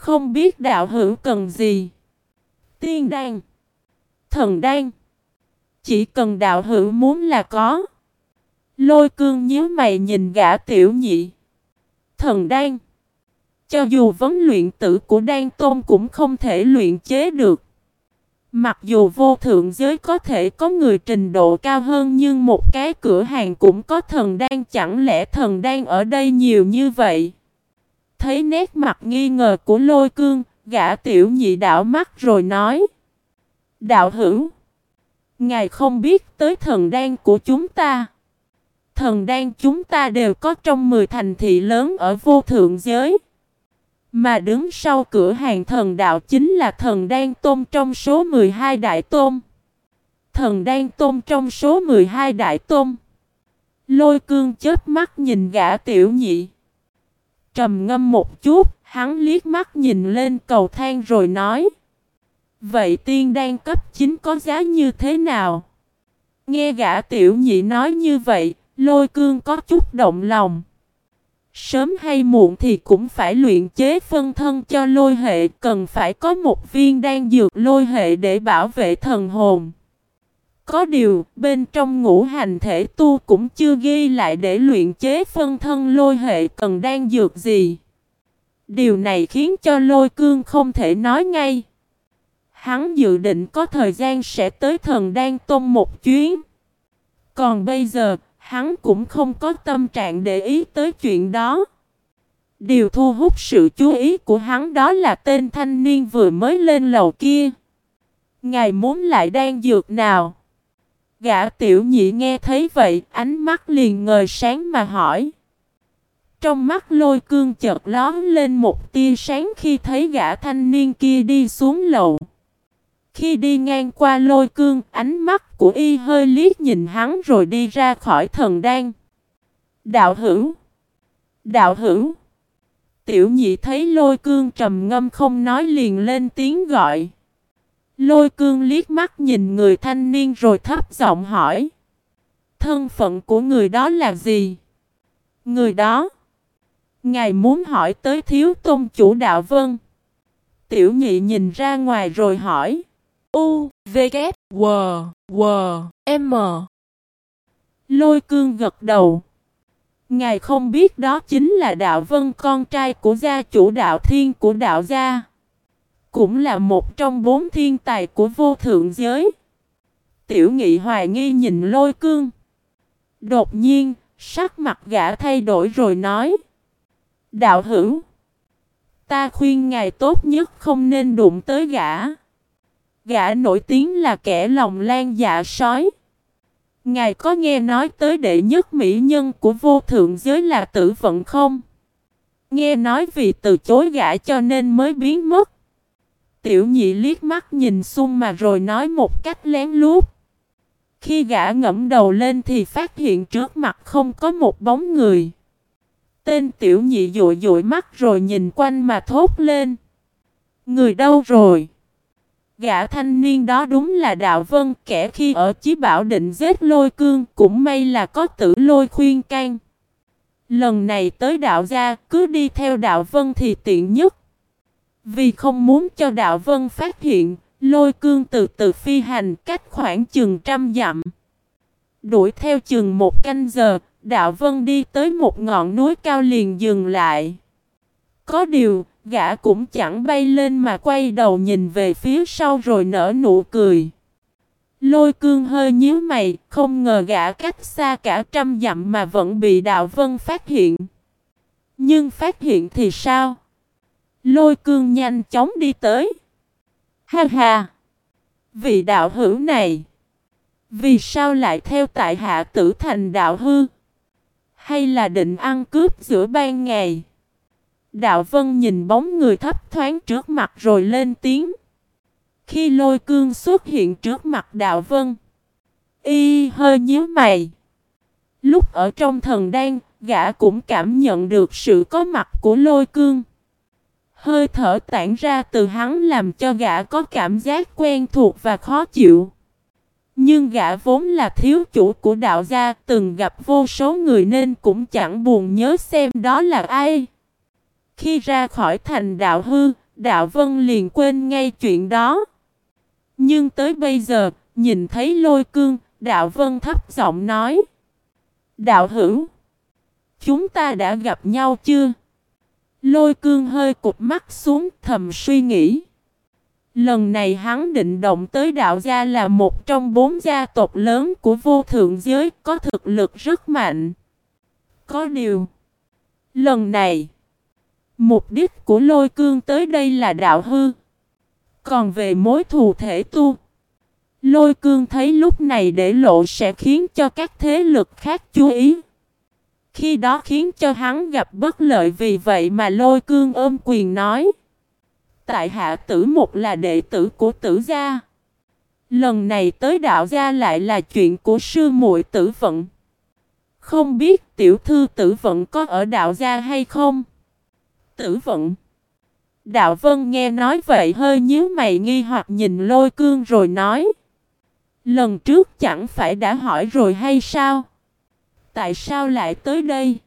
Không biết đạo hữu cần gì? Tiên đan. Thần đan. Chỉ cần đạo hữu muốn là có. Lôi cương nhíu mày nhìn gã tiểu nhị. Thần đan. Cho dù vấn luyện tử của đan tôn cũng không thể luyện chế được. Mặc dù vô thượng giới có thể có người trình độ cao hơn nhưng một cái cửa hàng cũng có thần đan chẳng lẽ thần đan ở đây nhiều như vậy. Thấy nét mặt nghi ngờ của lôi cương, gã tiểu nhị đảo mắt rồi nói. Đạo hữu, ngài không biết tới thần đan của chúng ta. Thần đan chúng ta đều có trong 10 thành thị lớn ở vô thượng giới. Mà đứng sau cửa hàng thần đạo chính là thần đan tôm trong số 12 đại tôm Thần đan tôm trong số 12 đại tôm Lôi cương chết mắt nhìn gã tiểu nhị. Trầm ngâm một chút, hắn liếc mắt nhìn lên cầu thang rồi nói. Vậy tiên đan cấp 9 có giá như thế nào? Nghe gã tiểu nhị nói như vậy, lôi cương có chút động lòng. Sớm hay muộn thì cũng phải luyện chế phân thân cho lôi hệ, cần phải có một viên đan dược lôi hệ để bảo vệ thần hồn. Có điều, bên trong ngũ hành thể tu cũng chưa ghi lại để luyện chế phân thân lôi hệ cần đang dược gì. Điều này khiến cho lôi cương không thể nói ngay. Hắn dự định có thời gian sẽ tới thần đan tôn một chuyến. Còn bây giờ, hắn cũng không có tâm trạng để ý tới chuyện đó. Điều thu hút sự chú ý của hắn đó là tên thanh niên vừa mới lên lầu kia. Ngài muốn lại đang dược nào? Gã tiểu nhị nghe thấy vậy, ánh mắt liền ngời sáng mà hỏi. Trong mắt lôi cương chợt lón lên một tia sáng khi thấy gã thanh niên kia đi xuống lầu. Khi đi ngang qua lôi cương, ánh mắt của y hơi liếc nhìn hắn rồi đi ra khỏi thần đan. Đạo hữu! Đạo hữu! Tiểu nhị thấy lôi cương trầm ngâm không nói liền lên tiếng gọi. Lôi cương liếc mắt nhìn người thanh niên rồi thấp giọng hỏi. Thân phận của người đó là gì? Người đó? Ngài muốn hỏi tới thiếu tôn chủ đạo vân. Tiểu nhị nhìn ra ngoài rồi hỏi. U, V, K, W, W, M. Lôi cương gật đầu. Ngài không biết đó chính là đạo vân con trai của gia chủ đạo thiên của đạo gia. Cũng là một trong bốn thiên tài của vô thượng giới. Tiểu nghị hoài nghi nhìn lôi cương. Đột nhiên, sắc mặt gã thay đổi rồi nói. Đạo hữu. Ta khuyên ngài tốt nhất không nên đụng tới gã. Gã nổi tiếng là kẻ lòng lan dạ sói. Ngài có nghe nói tới đệ nhất mỹ nhân của vô thượng giới là tử vận không? Nghe nói vì từ chối gã cho nên mới biến mất. Tiểu nhị liếc mắt nhìn xung mà rồi nói một cách lén lút. Khi gã ngẫm đầu lên thì phát hiện trước mặt không có một bóng người. Tên tiểu nhị dụi dụi mắt rồi nhìn quanh mà thốt lên. Người đâu rồi? Gã thanh niên đó đúng là đạo vân, kẻ khi ở chí bảo định giết lôi cương cũng may là có tử lôi khuyên can. Lần này tới đạo gia, cứ đi theo đạo vân thì tiện nhất. Vì không muốn cho đạo vân phát hiện, lôi cương từ từ phi hành cách khoảng chừng trăm dặm. Đuổi theo chừng một canh giờ, đạo vân đi tới một ngọn núi cao liền dừng lại. Có điều, gã cũng chẳng bay lên mà quay đầu nhìn về phía sau rồi nở nụ cười. Lôi cương hơi nhíu mày, không ngờ gã cách xa cả trăm dặm mà vẫn bị đạo vân phát hiện. Nhưng phát hiện thì sao? Lôi cương nhanh chóng đi tới. Ha ha! Vị đạo hữu này! Vì sao lại theo tại hạ tử thành đạo hư? Hay là định ăn cướp giữa ban ngày? Đạo Vân nhìn bóng người thấp thoáng trước mặt rồi lên tiếng. Khi lôi cương xuất hiện trước mặt Đạo Vân, y hơi nhíu mày. Lúc ở trong thần đan, gã cũng cảm nhận được sự có mặt của lôi cương. Hơi thở tản ra từ hắn làm cho gã có cảm giác quen thuộc và khó chịu. Nhưng gã vốn là thiếu chủ của đạo gia từng gặp vô số người nên cũng chẳng buồn nhớ xem đó là ai. Khi ra khỏi thành đạo hư, Đạo Vân liền quên ngay chuyện đó. Nhưng tới bây giờ, nhìn thấy lôi cương, Đạo Vân thấp giọng nói. Đạo hữu, chúng ta đã gặp nhau chưa? Lôi cương hơi cụp mắt xuống thầm suy nghĩ. Lần này hắn định động tới đạo gia là một trong bốn gia tộc lớn của vô thượng giới có thực lực rất mạnh. Có điều, lần này, mục đích của lôi cương tới đây là đạo hư. Còn về mối thù thể tu, lôi cương thấy lúc này để lộ sẽ khiến cho các thế lực khác chú ý. Khi đó khiến cho hắn gặp bất lợi vì vậy mà lôi cương ôm quyền nói. Tại hạ tử một là đệ tử của tử gia. Lần này tới đạo gia lại là chuyện của sư muội tử vận. Không biết tiểu thư tử vận có ở đạo gia hay không? Tử vận. Đạo vân nghe nói vậy hơi nhíu mày nghi hoặc nhìn lôi cương rồi nói. Lần trước chẳng phải đã hỏi rồi hay sao? Tại sao lại tới đây?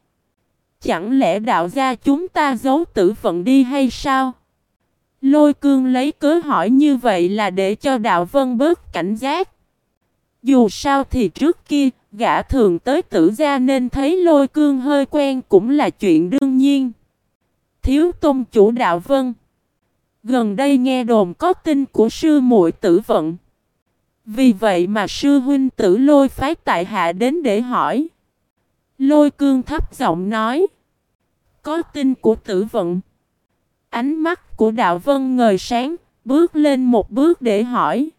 Chẳng lẽ đạo gia chúng ta giấu tử vận đi hay sao? Lôi cương lấy cớ hỏi như vậy là để cho đạo vân bớt cảnh giác. Dù sao thì trước kia, gã thường tới tử gia nên thấy lôi cương hơi quen cũng là chuyện đương nhiên. Thiếu tôn chủ đạo vân. Gần đây nghe đồn có tin của sư muội tử vận. Vì vậy mà sư huynh tử lôi phái tại hạ đến để hỏi. Lôi cương thấp giọng nói. Có tin của tử vận. Ánh mắt của đạo vân ngời sáng, bước lên một bước để hỏi.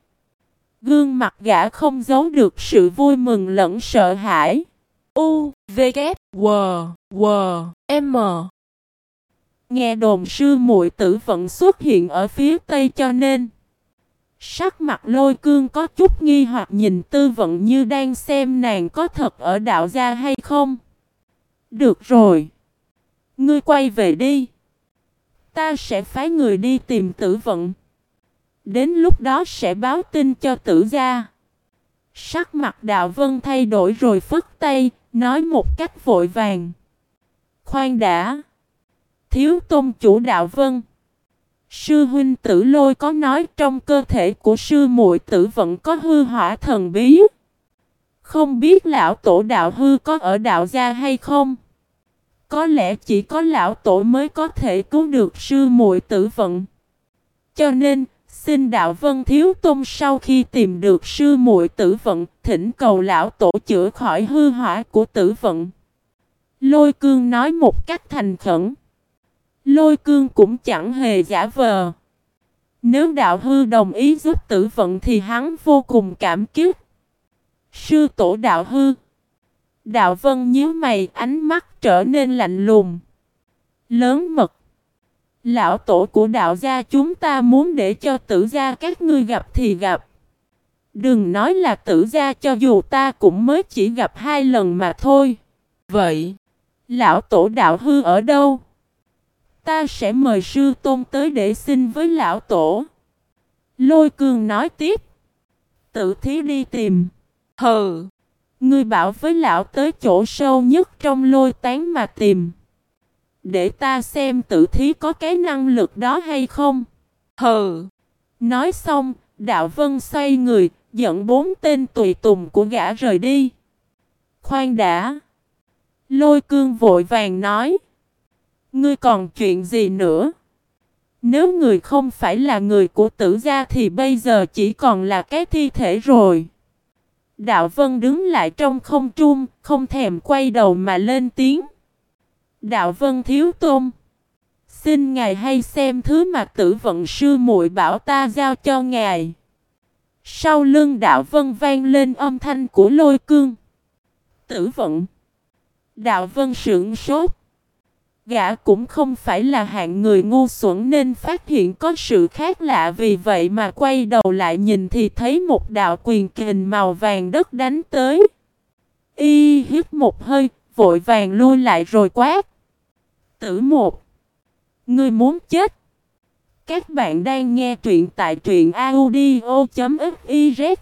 Gương mặt gã không giấu được sự vui mừng lẫn sợ hãi. U, V, K, W, W, M. Nghe đồn sư muội tử vận xuất hiện ở phía tây cho nên Sắc mặt lôi cương có chút nghi hoặc nhìn tư vận như đang xem nàng có thật ở đạo gia hay không. Được rồi. Ngươi quay về đi. Ta sẽ phái người đi tìm tử vận. Đến lúc đó sẽ báo tin cho tử gia. Sắc mặt đạo vân thay đổi rồi phất tay, nói một cách vội vàng. Khoan đã. Thiếu tôn chủ đạo vân. Sư huynh tử lôi có nói trong cơ thể của sư muội tử vẫn có hư hỏa thần bí. Không biết lão tổ đạo hư có ở đạo gia hay không? Có lẽ chỉ có lão tổ mới có thể cứu được sư muội tử vận. Cho nên, xin đạo vân thiếu tôn sau khi tìm được sư muội tử vận, thỉnh cầu lão tổ chữa khỏi hư hỏa của tử vận. Lôi cương nói một cách thành khẩn. Lôi cương cũng chẳng hề giả vờ. Nếu đạo hư đồng ý giúp tử vận thì hắn vô cùng cảm kích. Sư tổ đạo hư. Đạo vân nhíu mày ánh mắt trở nên lạnh lùng. Lớn mật. Lão tổ của đạo gia chúng ta muốn để cho tử gia các ngươi gặp thì gặp. Đừng nói là tử gia cho dù ta cũng mới chỉ gặp hai lần mà thôi. Vậy, lão tổ đạo hư ở đâu? Ta sẽ mời sư tôn tới để xin với lão tổ. Lôi cường nói tiếp. Tự thí đi tìm. Hừ. Ngươi bảo với lão tới chỗ sâu nhất trong lôi tán mà tìm. Để ta xem tự thí có cái năng lực đó hay không. Hừ. Nói xong, đạo vân xoay người, dẫn bốn tên tùy tùng của gã rời đi. Khoan đã. Lôi cương vội vàng nói. Ngươi còn chuyện gì nữa? Nếu người không phải là người của tử gia thì bây giờ chỉ còn là cái thi thể rồi. Đạo Vân đứng lại trong không trung, không thèm quay đầu mà lên tiếng. Đạo Vân thiếu tôn. Xin ngài hay xem thứ mà tử vận sư muội bảo ta giao cho ngài. Sau lưng đạo Vân vang lên âm thanh của lôi cương. Tử vận. Đạo Vân sững sốt. Gã cũng không phải là hạng người ngu xuẩn nên phát hiện có sự khác lạ vì vậy mà quay đầu lại nhìn thì thấy một đạo quyền kình màu vàng đất đánh tới. Y hít một hơi, vội vàng lui lại rồi quát. Tử một. Ngươi muốn chết. Các bạn đang nghe truyện tại truyện audio.fiz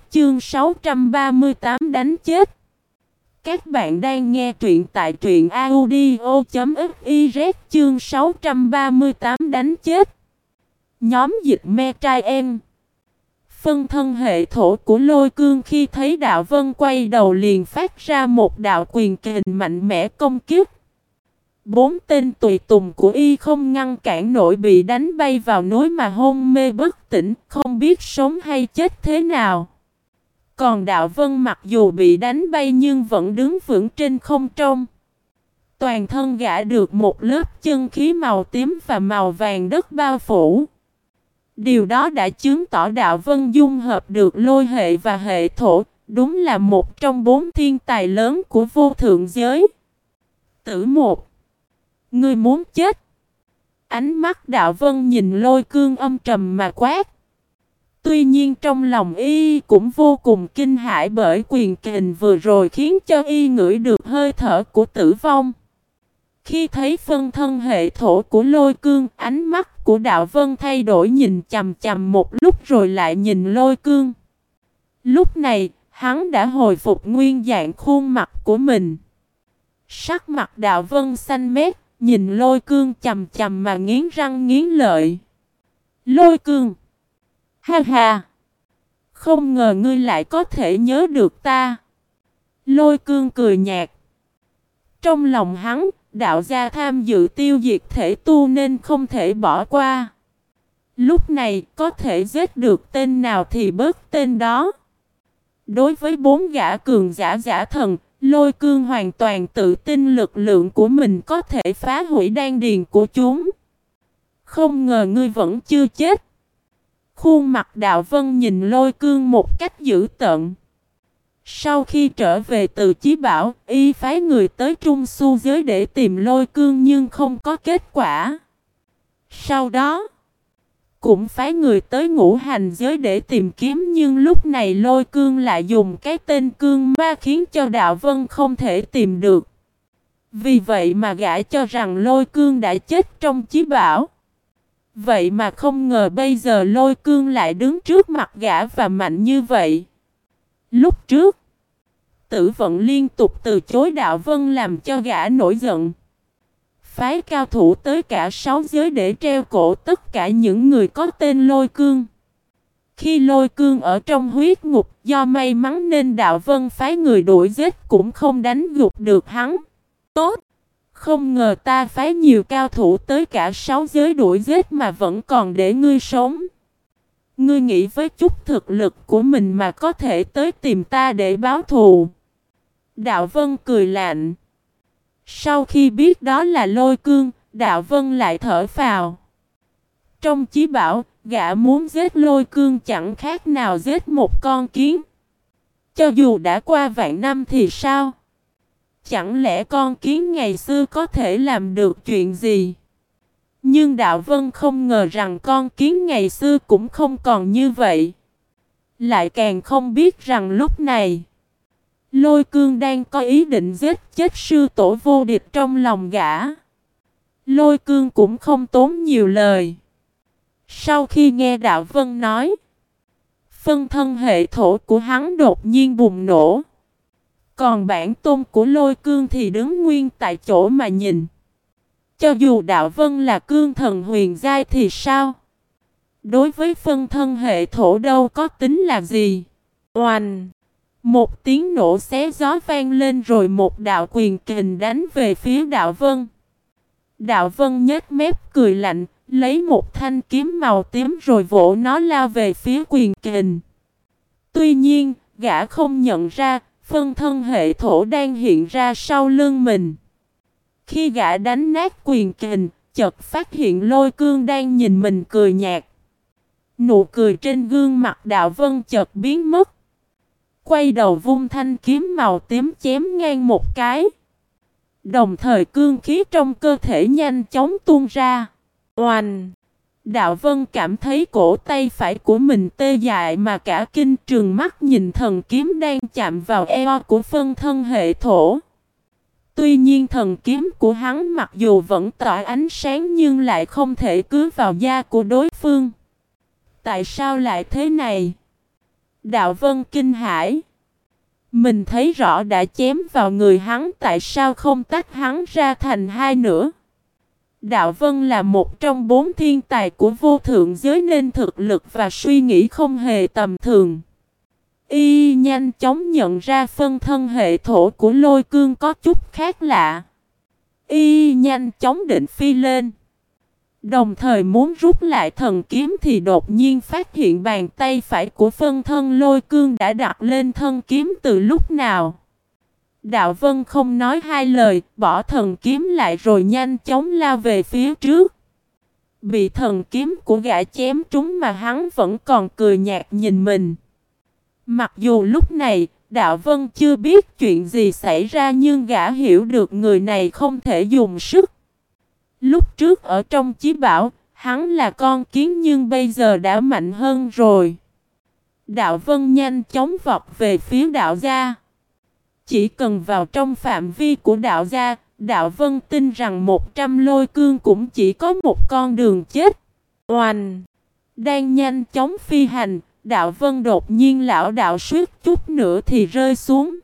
chương 638 đánh chết. Các bạn đang nghe truyện tại truyện audio.fiz chương 638 đánh chết. Nhóm dịch me trai em. Phân thân hệ thổ của lôi cương khi thấy đạo vân quay đầu liền phát ra một đạo quyền kình mạnh mẽ công kiếp. Bốn tên tùy tùng của y không ngăn cản nổi bị đánh bay vào núi mà hôn mê bất tỉnh, không biết sống hay chết thế nào. Còn đạo vân mặc dù bị đánh bay nhưng vẫn đứng vững trên không trung. Toàn thân gã được một lớp chân khí màu tím và màu vàng đất bao phủ. Điều đó đã chứng tỏ đạo vân dung hợp được lôi hệ và hệ thổ, đúng là một trong bốn thiên tài lớn của vô thượng giới. Tử một Ngươi muốn chết. Ánh mắt đạo vân nhìn lôi cương âm trầm mà quát. Tuy nhiên trong lòng y cũng vô cùng kinh hãi bởi quyền kình vừa rồi khiến cho y ngửi được hơi thở của tử vong. Khi thấy phân thân hệ thổ của lôi cương, ánh mắt của đạo vân thay đổi nhìn chầm chầm một lúc rồi lại nhìn lôi cương. Lúc này, hắn đã hồi phục nguyên dạng khuôn mặt của mình. Sắc mặt đạo vân xanh mét, nhìn lôi cương chầm chầm mà nghiến răng nghiến lợi. Lôi cương! Ha ha! Không ngờ ngươi lại có thể nhớ được ta. Lôi cương cười nhạt. Trong lòng hắn, đạo gia tham dự tiêu diệt thể tu nên không thể bỏ qua. Lúc này có thể giết được tên nào thì bớt tên đó. Đối với bốn gã cường giả giả thần, lôi cương hoàn toàn tự tin lực lượng của mình có thể phá hủy đan điền của chúng. Không ngờ ngươi vẫn chưa chết. Khuôn mặt đạo vân nhìn lôi cương một cách dữ tợn. Sau khi trở về từ Chí Bảo, y phái người tới Trung Su giới để tìm lôi cương nhưng không có kết quả. Sau đó, cũng phái người tới ngũ hành giới để tìm kiếm nhưng lúc này lôi cương lại dùng cái tên cương ma khiến cho đạo vân không thể tìm được. Vì vậy mà gã cho rằng lôi cương đã chết trong Chí Bảo. Vậy mà không ngờ bây giờ lôi cương lại đứng trước mặt gã và mạnh như vậy. Lúc trước, tử vận liên tục từ chối đạo vân làm cho gã nổi giận. Phái cao thủ tới cả sáu giới để treo cổ tất cả những người có tên lôi cương. Khi lôi cương ở trong huyết ngục do may mắn nên đạo vân phái người đuổi giết cũng không đánh gục được hắn. Tốt! Không ngờ ta phái nhiều cao thủ tới cả sáu giới đuổi giết mà vẫn còn để ngươi sống. Ngươi nghĩ với chút thực lực của mình mà có thể tới tìm ta để báo thù. Đạo Vân cười lạnh. Sau khi biết đó là lôi cương, Đạo Vân lại thở phào. Trong chí bảo, gã muốn giết lôi cương chẳng khác nào giết một con kiến. Cho dù đã qua vạn năm thì sao? Chẳng lẽ con kiến ngày xưa có thể làm được chuyện gì? Nhưng Đạo Vân không ngờ rằng con kiến ngày xưa cũng không còn như vậy. Lại càng không biết rằng lúc này, Lôi cương đang có ý định giết chết sư tổ vô địch trong lòng gã. Lôi cương cũng không tốn nhiều lời. Sau khi nghe Đạo Vân nói, phân thân hệ thổ của hắn đột nhiên bùng nổ. Còn bản tôn của lôi cương thì đứng nguyên tại chỗ mà nhìn. Cho dù đạo vân là cương thần huyền giai thì sao? Đối với phân thân hệ thổ đâu có tính là gì? Oanh! Một tiếng nổ xé gió vang lên rồi một đạo quyền kình đánh về phía đạo vân. Đạo vân nhếch mép cười lạnh, lấy một thanh kiếm màu tím rồi vỗ nó lao về phía quyền kình. Tuy nhiên, gã không nhận ra, phân thân hệ thổ đang hiện ra sau lưng mình. Khi gã đánh nát quyền kình, chợt phát hiện lôi cương đang nhìn mình cười nhạt. Nụ cười trên gương mặt đạo vân chợt biến mất. Quay đầu vung thanh kiếm màu tím chém ngang một cái. Đồng thời cương khí trong cơ thể nhanh chóng tuôn ra. Oanh! Đạo Vân cảm thấy cổ tay phải của mình tê dại mà cả kinh trường mắt nhìn thần kiếm đang chạm vào eo của phân thân hệ thổ. Tuy nhiên thần kiếm của hắn mặc dù vẫn tỏa ánh sáng nhưng lại không thể cứ vào da của đối phương. Tại sao lại thế này? Đạo Vân kinh hãi. Mình thấy rõ đã chém vào người hắn tại sao không tách hắn ra thành hai nữa. Đạo Vân là một trong bốn thiên tài của vô thượng giới nên thực lực và suy nghĩ không hề tầm thường. Y nhanh chóng nhận ra phân thân hệ thổ của lôi cương có chút khác lạ. Y nhanh chóng định phi lên. Đồng thời muốn rút lại thần kiếm thì đột nhiên phát hiện bàn tay phải của phân thân lôi cương đã đặt lên thân kiếm từ lúc nào. Đạo Vân không nói hai lời, bỏ thần kiếm lại rồi nhanh chóng lao về phía trước. Bị thần kiếm của gã chém trúng mà hắn vẫn còn cười nhạt nhìn mình. Mặc dù lúc này, Đạo Vân chưa biết chuyện gì xảy ra nhưng gã hiểu được người này không thể dùng sức. Lúc trước ở trong chí bảo, hắn là con kiến nhưng bây giờ đã mạnh hơn rồi. Đạo Vân nhanh chóng vọt về phía đạo gia. Chỉ cần vào trong phạm vi của đạo gia, đạo Vân tin rằng 100 lôi cương cũng chỉ có một con đường chết. Oanh! Đang nhanh chóng phi hành, đạo Vân đột nhiên lão đạo suýt chút nữa thì rơi xuống.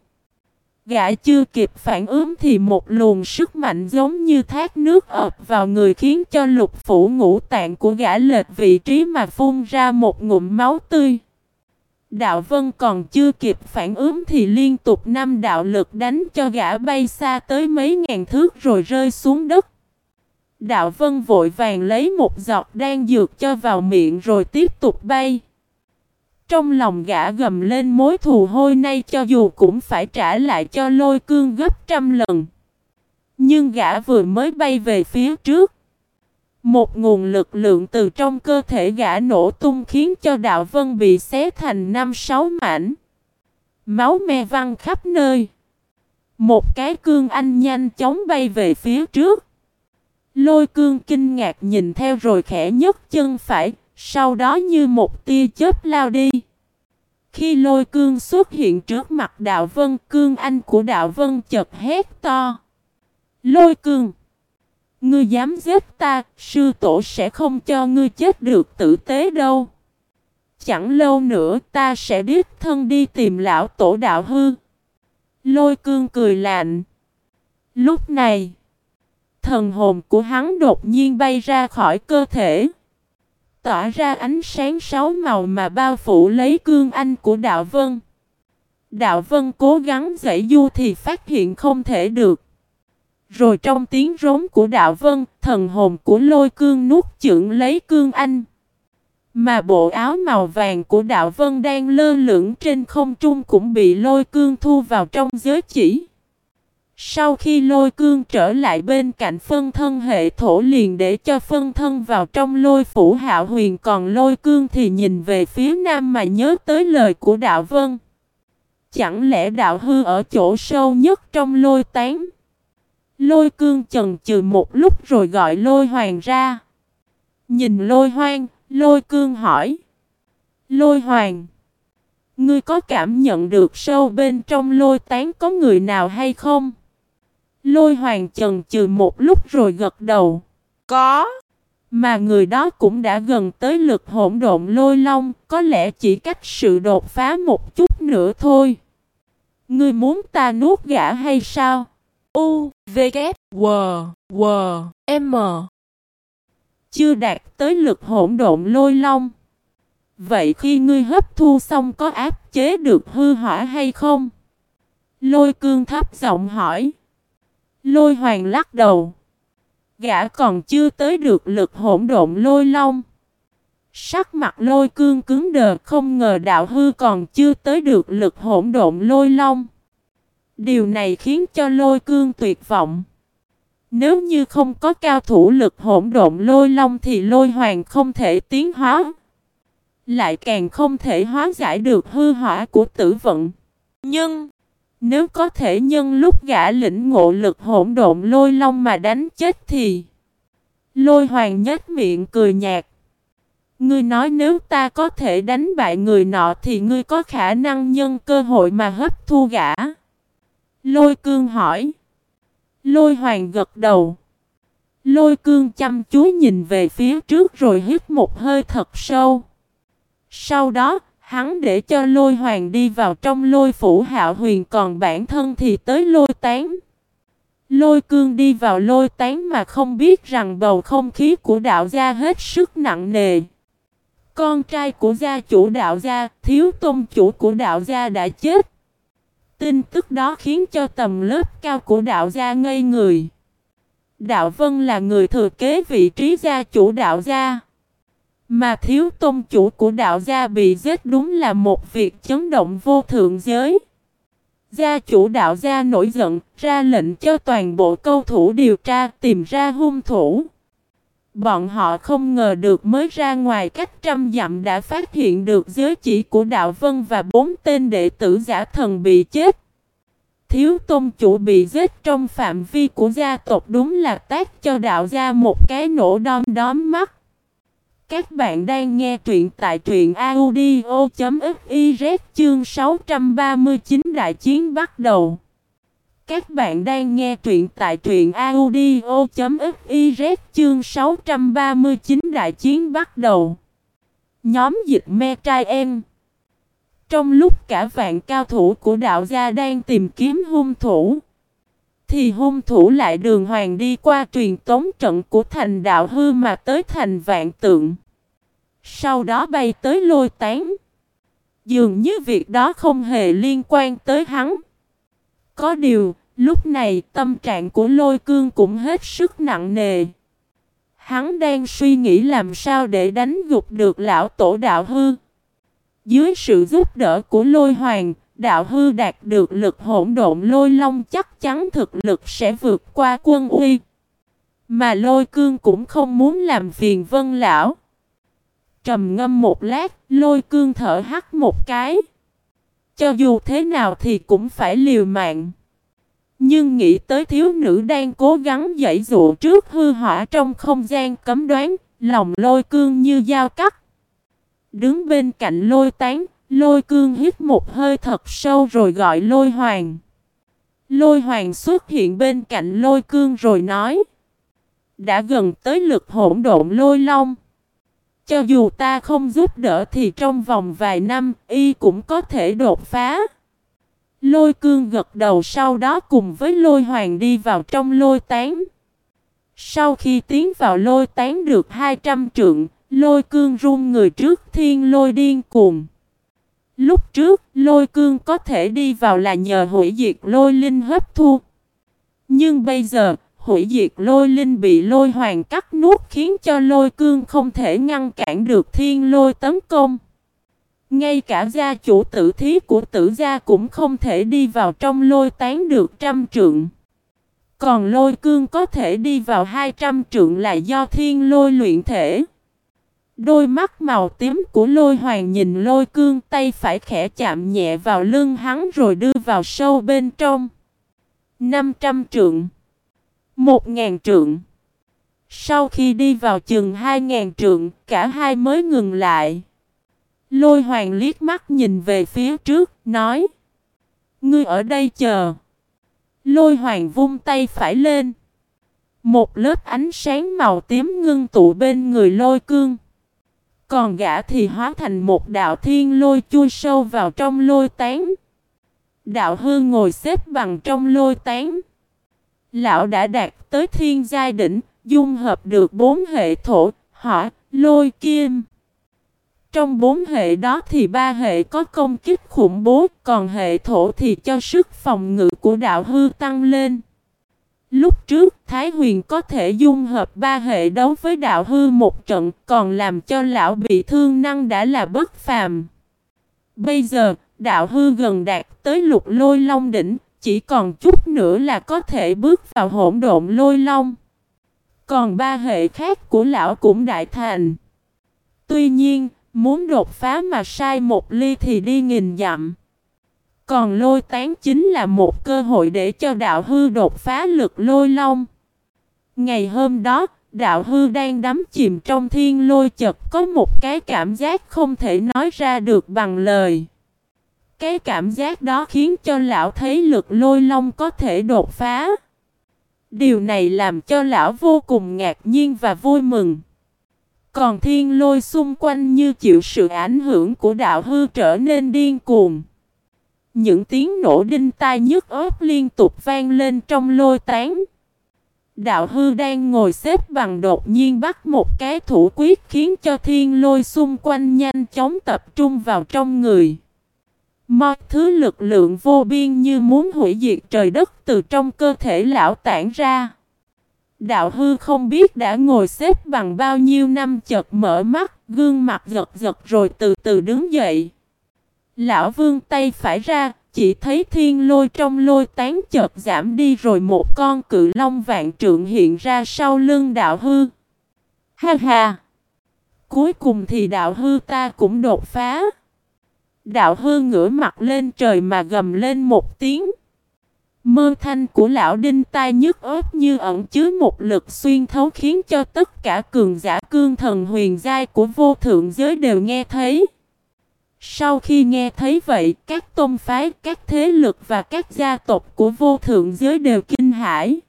Gã chưa kịp phản ứng thì một luồng sức mạnh giống như thác nước ập vào người khiến cho lục phủ ngũ tạng của gã lệch vị trí mà phun ra một ngụm máu tươi. Đạo Vân còn chưa kịp phản ứng thì liên tục năm đạo lực đánh cho gã bay xa tới mấy ngàn thước rồi rơi xuống đất. Đạo Vân vội vàng lấy một giọt đan dược cho vào miệng rồi tiếp tục bay. Trong lòng gã gầm lên mối thù hôi nay cho dù cũng phải trả lại cho lôi cương gấp trăm lần. Nhưng gã vừa mới bay về phía trước. Một nguồn lực lượng từ trong cơ thể gã nổ tung khiến cho đạo vân bị xé thành năm sáu mảnh. Máu me văng khắp nơi. Một cái cương anh nhanh chóng bay về phía trước. Lôi cương kinh ngạc nhìn theo rồi khẽ nhấc chân phải, sau đó như một tia chớp lao đi. Khi lôi cương xuất hiện trước mặt đạo vân, cương anh của đạo vân chật hét to. Lôi cương! Ngươi dám giết ta, sư tổ sẽ không cho ngươi chết được tử tế đâu. Chẳng lâu nữa ta sẽ đích thân đi tìm lão tổ đạo hư. Lôi cương cười lạnh. Lúc này, thần hồn của hắn đột nhiên bay ra khỏi cơ thể. Tỏa ra ánh sáng sáu màu mà bao phủ lấy cương anh của đạo vân. Đạo vân cố gắng giải du thì phát hiện không thể được. Rồi trong tiếng rống của đạo vân, thần hồn của lôi cương nuốt chửng lấy cương anh. Mà bộ áo màu vàng của đạo vân đang lơ lửng trên không trung cũng bị lôi cương thu vào trong giới chỉ. Sau khi lôi cương trở lại bên cạnh phân thân hệ thổ liền để cho phân thân vào trong lôi phủ hạo huyền còn lôi cương thì nhìn về phía nam mà nhớ tới lời của đạo vân. Chẳng lẽ đạo hư ở chỗ sâu nhất trong lôi tán? Lôi cương chần chừ một lúc rồi gọi lôi hoàng ra. Nhìn lôi hoang, lôi cương hỏi. Lôi hoàng, ngươi có cảm nhận được sâu bên trong lôi tán có người nào hay không? Lôi hoàng chần chừ một lúc rồi gật đầu. Có. Mà người đó cũng đã gần tới lực hỗn độn lôi long, có lẽ chỉ cách sự đột phá một chút nữa thôi. Ngươi muốn ta nuốt gã hay sao? U, V, W, W, M. Chưa đạt tới lực hỗn độn lôi long. Vậy khi ngươi hấp thu xong có áp chế được hư hỏa hay không? Lôi cương thấp giọng hỏi. Lôi hoàng lắc đầu. Gã còn chưa tới được lực hỗn độn lôi long. Sắc mặt lôi cương cứng đờ không ngờ đạo hư còn chưa tới được lực hỗn độn lôi long. Điều này khiến cho lôi cương tuyệt vọng. Nếu như không có cao thủ lực hỗn độn lôi long thì lôi hoàng không thể tiến hóa. Lại càng không thể hóa giải được hư hỏa của tử vận. Nhưng, nếu có thể nhân lúc gã lĩnh ngộ lực hỗn độn lôi long mà đánh chết thì... Lôi hoàng nhếch miệng cười nhạt. Ngươi nói nếu ta có thể đánh bại người nọ thì ngươi có khả năng nhân cơ hội mà hấp thu gã. Lôi cương hỏi. Lôi hoàng gật đầu. Lôi cương chăm chú nhìn về phía trước rồi hít một hơi thật sâu. Sau đó, hắn để cho lôi hoàng đi vào trong lôi phủ hạo huyền còn bản thân thì tới lôi tán. Lôi cương đi vào lôi tán mà không biết rằng bầu không khí của đạo gia hết sức nặng nề. Con trai của gia chủ đạo gia, thiếu tôn chủ của đạo gia đã chết. Tin tức đó khiến cho tầm lớp cao của đạo gia ngây người. Đạo Vân là người thừa kế vị trí gia chủ đạo gia. Mà thiếu tôn chủ của đạo gia bị giết đúng là một việc chấn động vô thượng giới. Gia chủ đạo gia nổi giận, ra lệnh cho toàn bộ câu thủ điều tra tìm ra hung thủ. Bọn họ không ngờ được mới ra ngoài cách trăm dặm đã phát hiện được giới chỉ của Đạo Vân và bốn tên đệ tử giả thần bị chết. Thiếu tôn chủ bị giết trong phạm vi của gia tộc đúng là tác cho đạo gia một cái nổ đom đóm mắt. Các bạn đang nghe truyện tại truyện audio.fiz chương 639 đại chiến bắt đầu. Các bạn đang nghe truyện tại truyện audio.fiz chương 639 đại chiến bắt đầu. Nhóm dịch me trai em. Trong lúc cả vạn cao thủ của đạo gia đang tìm kiếm hung thủ. Thì hung thủ lại đường hoàng đi qua truyền tống trận của thành đạo hư mà tới thành vạn tượng. Sau đó bay tới lôi tán. Dường như việc đó không hề liên quan tới hắn. Có điều, lúc này tâm trạng của lôi cương cũng hết sức nặng nề. Hắn đang suy nghĩ làm sao để đánh gục được lão tổ đạo hư. Dưới sự giúp đỡ của lôi hoàng, đạo hư đạt được lực hỗn độn lôi long chắc chắn thực lực sẽ vượt qua quân uy. Mà lôi cương cũng không muốn làm phiền vân lão. Trầm ngâm một lát, lôi cương thở hắt một cái. Cho dù thế nào thì cũng phải liều mạng. Nhưng nghĩ tới thiếu nữ đang cố gắng dãy dụ trước hư hỏa trong không gian cấm đoán, lòng lôi cương như dao cắt. Đứng bên cạnh lôi tán, lôi cương hít một hơi thật sâu rồi gọi lôi hoàng. Lôi hoàng xuất hiện bên cạnh lôi cương rồi nói. Đã gần tới lực hỗn độn lôi long. Cho dù ta không giúp đỡ thì trong vòng vài năm y cũng có thể đột phá. Lôi cương gật đầu sau đó cùng với lôi hoàng đi vào trong lôi tán. Sau khi tiến vào lôi tán được 200 trượng, lôi cương run người trước thiên lôi điên cuồng. Lúc trước, lôi cương có thể đi vào là nhờ hủy diệt lôi linh hấp thu. Nhưng bây giờ, hủy diệt lôi linh bị lôi hoàng cắt nuốt khiến cho lôi cương không thể ngăn cản được thiên lôi tấn công. Ngay cả gia chủ tử thí của tử gia cũng không thể đi vào trong lôi tán được trăm trượng. Còn lôi cương có thể đi vào hai trăm trượng là do thiên lôi luyện thể. Đôi mắt màu tím của lôi hoàng nhìn lôi cương tay phải khẽ chạm nhẹ vào lưng hắn rồi đưa vào sâu bên trong. 500 trượng một ngàn trượng. Sau khi đi vào chừng hai ngàn trượng, cả hai mới ngừng lại. Lôi hoàng liếc mắt nhìn về phía trước, nói. Ngươi ở đây chờ. Lôi hoàng vung tay phải lên. Một lớp ánh sáng màu tím ngưng tụ bên người lôi cương. Còn gã thì hóa thành một đạo thiên lôi chui sâu vào trong lôi tán. Đạo hương ngồi xếp bằng trong lôi tán. Lão đã đạt tới thiên giai đỉnh, dung hợp được bốn hệ thổ, hỏa, lôi, kim. Trong bốn hệ đó thì ba hệ có công kích khủng bố, còn hệ thổ thì cho sức phòng ngự của đạo hư tăng lên. Lúc trước, Thái Huyền có thể dung hợp ba hệ đấu với đạo hư một trận, còn làm cho lão bị thương năng đã là bất phàm. Bây giờ, đạo hư gần đạt tới lục lôi long đỉnh, chỉ còn chút nữa là có thể bước vào hỗn độn lôi long. Còn ba hệ khác của lão cũng đại thành. Tuy nhiên, muốn đột phá mà sai một ly thì đi nghìn dặm. Còn lôi tán chính là một cơ hội để cho đạo hư đột phá lực lôi long. Ngày hôm đó, đạo hư đang đắm chìm trong thiên lôi chật có một cái cảm giác không thể nói ra được bằng lời. Cái cảm giác đó khiến cho lão thấy lực lôi long có thể đột phá. Điều này làm cho lão vô cùng ngạc nhiên và vui mừng. Còn thiên lôi xung quanh như chịu sự ảnh hưởng của đạo hư trở nên điên cuồng. những tiếng nổ đinh tai nhức ớt liên tục vang lên trong lôi tán. Đạo hư đang ngồi xếp bằng đột nhiên bắt một cái thủ quyết khiến cho thiên lôi xung quanh nhanh chóng tập trung vào trong người. Mọi thứ lực lượng vô biên như muốn hủy diệt trời đất từ trong cơ thể lão tản ra. Đạo hư không biết đã ngồi xếp bằng bao nhiêu năm chợt mở mắt, gương mặt giật giật rồi từ từ đứng dậy. Lão vương tay phải ra, chỉ thấy thiên lôi trong lôi tán chợt giảm đi rồi một con cự long vạn trượng hiện ra sau lưng đạo hư. Ha ha! Cuối cùng thì đạo hư ta cũng đột phá. Đạo hư ngửa mặt lên trời mà gầm lên một tiếng. Mơ thanh của lão đinh tai nhức ớt như ẩn chứa một lực xuyên thấu khiến cho tất cả cường giả cương thần huyền giai của vô thượng giới đều nghe thấy. Sau khi nghe thấy vậy, các tôn phái, các thế lực và các gia tộc của vô thượng giới đều kinh hãi.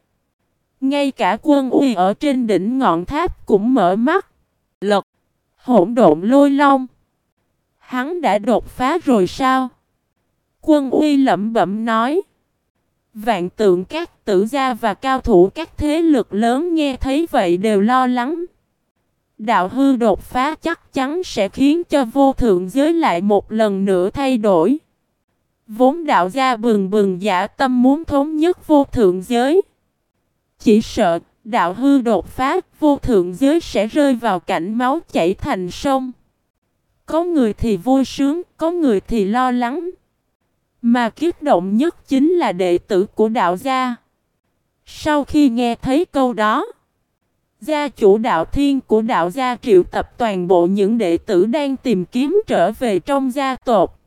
Ngay cả quân uy ở trên đỉnh ngọn tháp cũng mở mắt. Lật, hỗn độn lôi long. Hắn đã đột phá rồi sao? Quân uy lẩm bẩm nói. Vạn tượng các tử gia và cao thủ các thế lực lớn nghe thấy vậy đều lo lắng. Đạo hư đột phá chắc chắn sẽ khiến cho vô thượng giới lại một lần nữa thay đổi. Vốn đạo gia bừng bừng giả tâm muốn thống nhất vô thượng giới. Chỉ sợ, đạo hư đột phá, vô thượng giới sẽ rơi vào cảnh máu chảy thành sông. Có người thì vui sướng, có người thì lo lắng. Mà kiếp động nhất chính là đệ tử của đạo gia. Sau khi nghe thấy câu đó, gia chủ đạo thiên của đạo gia triệu tập toàn bộ những đệ tử đang tìm kiếm trở về trong gia tộc.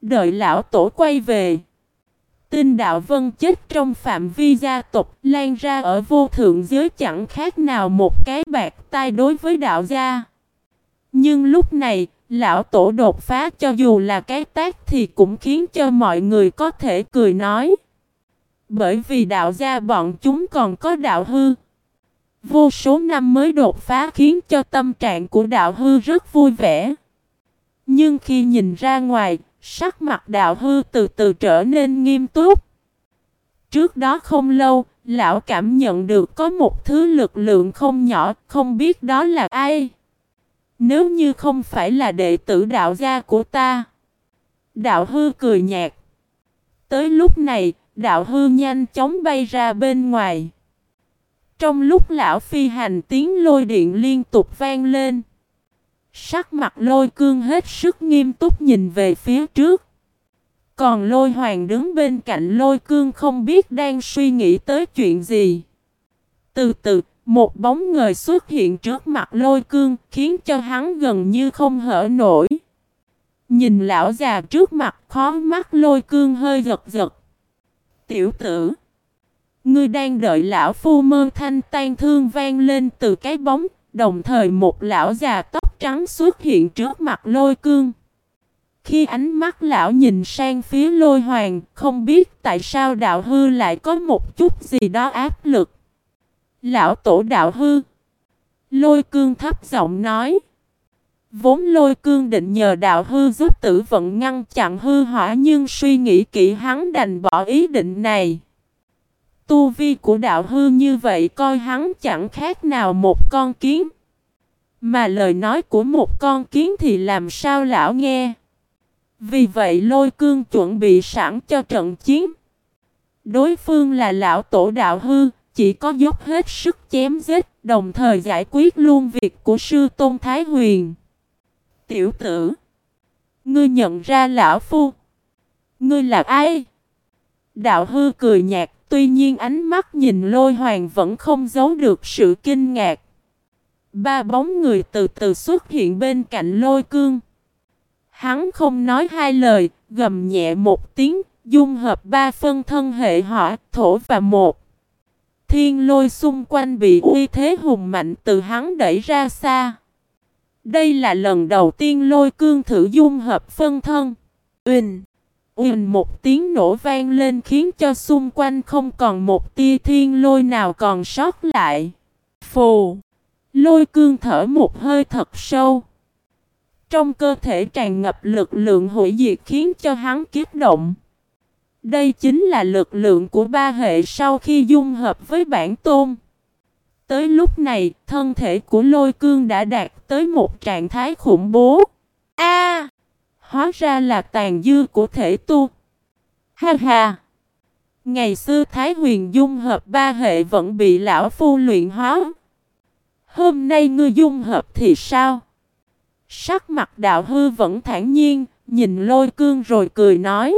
Đợi lão tổ quay về. Tinh đạo vân chết trong phạm vi gia tộc lan ra ở vô thượng giới chẳng khác nào một cái bạc tai đối với đạo gia. Nhưng lúc này, Lão tổ đột phá cho dù là cái tác thì cũng khiến cho mọi người có thể cười nói. Bởi vì đạo gia bọn chúng còn có đạo hư. Vô số năm mới đột phá khiến cho tâm trạng của đạo hư rất vui vẻ. Nhưng khi nhìn ra ngoài, sắc mặt đạo hư từ từ trở nên nghiêm túc. Trước đó không lâu, lão cảm nhận được có một thứ lực lượng không nhỏ, không biết đó là ai. Nếu như không phải là đệ tử đạo gia của ta. Đạo hư cười nhạt. Tới lúc này, đạo hư nhanh chóng bay ra bên ngoài. Trong lúc lão phi hành tiếng lôi điện liên tục vang lên. Sắc mặt lôi cương hết sức nghiêm túc nhìn về phía trước. Còn lôi hoàng đứng bên cạnh lôi cương không biết đang suy nghĩ tới chuyện gì. Từ từ, một bóng người xuất hiện trước mặt lôi cương khiến cho hắn gần như không hở nổi. Nhìn lão già trước mặt khó mắt lôi cương hơi giật giật. Tiểu tử. Ngươi đang đợi lão phu mơ thanh tan thương vang lên từ cái bóng. Đồng thời một lão già tóc trắng xuất hiện trước mặt lôi cương. Khi ánh mắt lão nhìn sang phía lôi hoàng, không biết tại sao đạo hư lại có một chút gì đó áp lực. Lão tổ đạo hư. Lôi cương thấp giọng nói. Vốn lôi cương định nhờ đạo hư giúp tử vận ngăn chặn hư hỏa nhưng suy nghĩ kỹ hắn đành bỏ ý định này. Tu vi của đạo hư như vậy coi hắn chẳng khác nào một con kiến. Mà lời nói của một con kiến thì làm sao lão nghe. Vì vậy lôi cương chuẩn bị sẵn cho trận chiến. Đối phương là lão tổ đạo hư, chỉ có dốc hết sức chém giết, đồng thời giải quyết luôn việc của sư Tôn Thái Huyền. Tiểu tử, ngươi nhận ra lão phu. Ngươi là ai? Đạo hư cười nhạt, tuy nhiên ánh mắt nhìn lôi hoàng vẫn không giấu được sự kinh ngạc. Ba bóng người từ từ xuất hiện bên cạnh lôi cương. Hắn không nói hai lời, gầm nhẹ một tiếng, dung hợp ba phân thân hệ hỏa, thổ và một. Thiên lôi xung quanh bị uy thế hùng mạnh từ hắn đẩy ra xa. Đây là lần đầu tiên lôi cương thử dung hợp phân thân. Uỳnh! Uỳnh một tiếng nổ vang lên khiến cho xung quanh không còn một tia thiên lôi nào còn sót lại. Phù! Lôi cương thở một hơi thật sâu. Trong cơ thể tràn ngập lực lượng hủy diệt khiến cho hắn kiếp động. Đây chính là lực lượng của ba hệ sau khi dung hợp với bản tôn. Tới lúc này, thân thể của lôi cương đã đạt tới một trạng thái khủng bố. A, Hóa ra là tàn dư của thể tu. Ha ha! Ngày xưa Thái Huyền dung hợp ba hệ vẫn bị lão phu luyện hóa. Hôm nay ngươi dung hợp thì sao? Sắc mặt đạo hư vẫn thản nhiên, nhìn lôi cương rồi cười nói.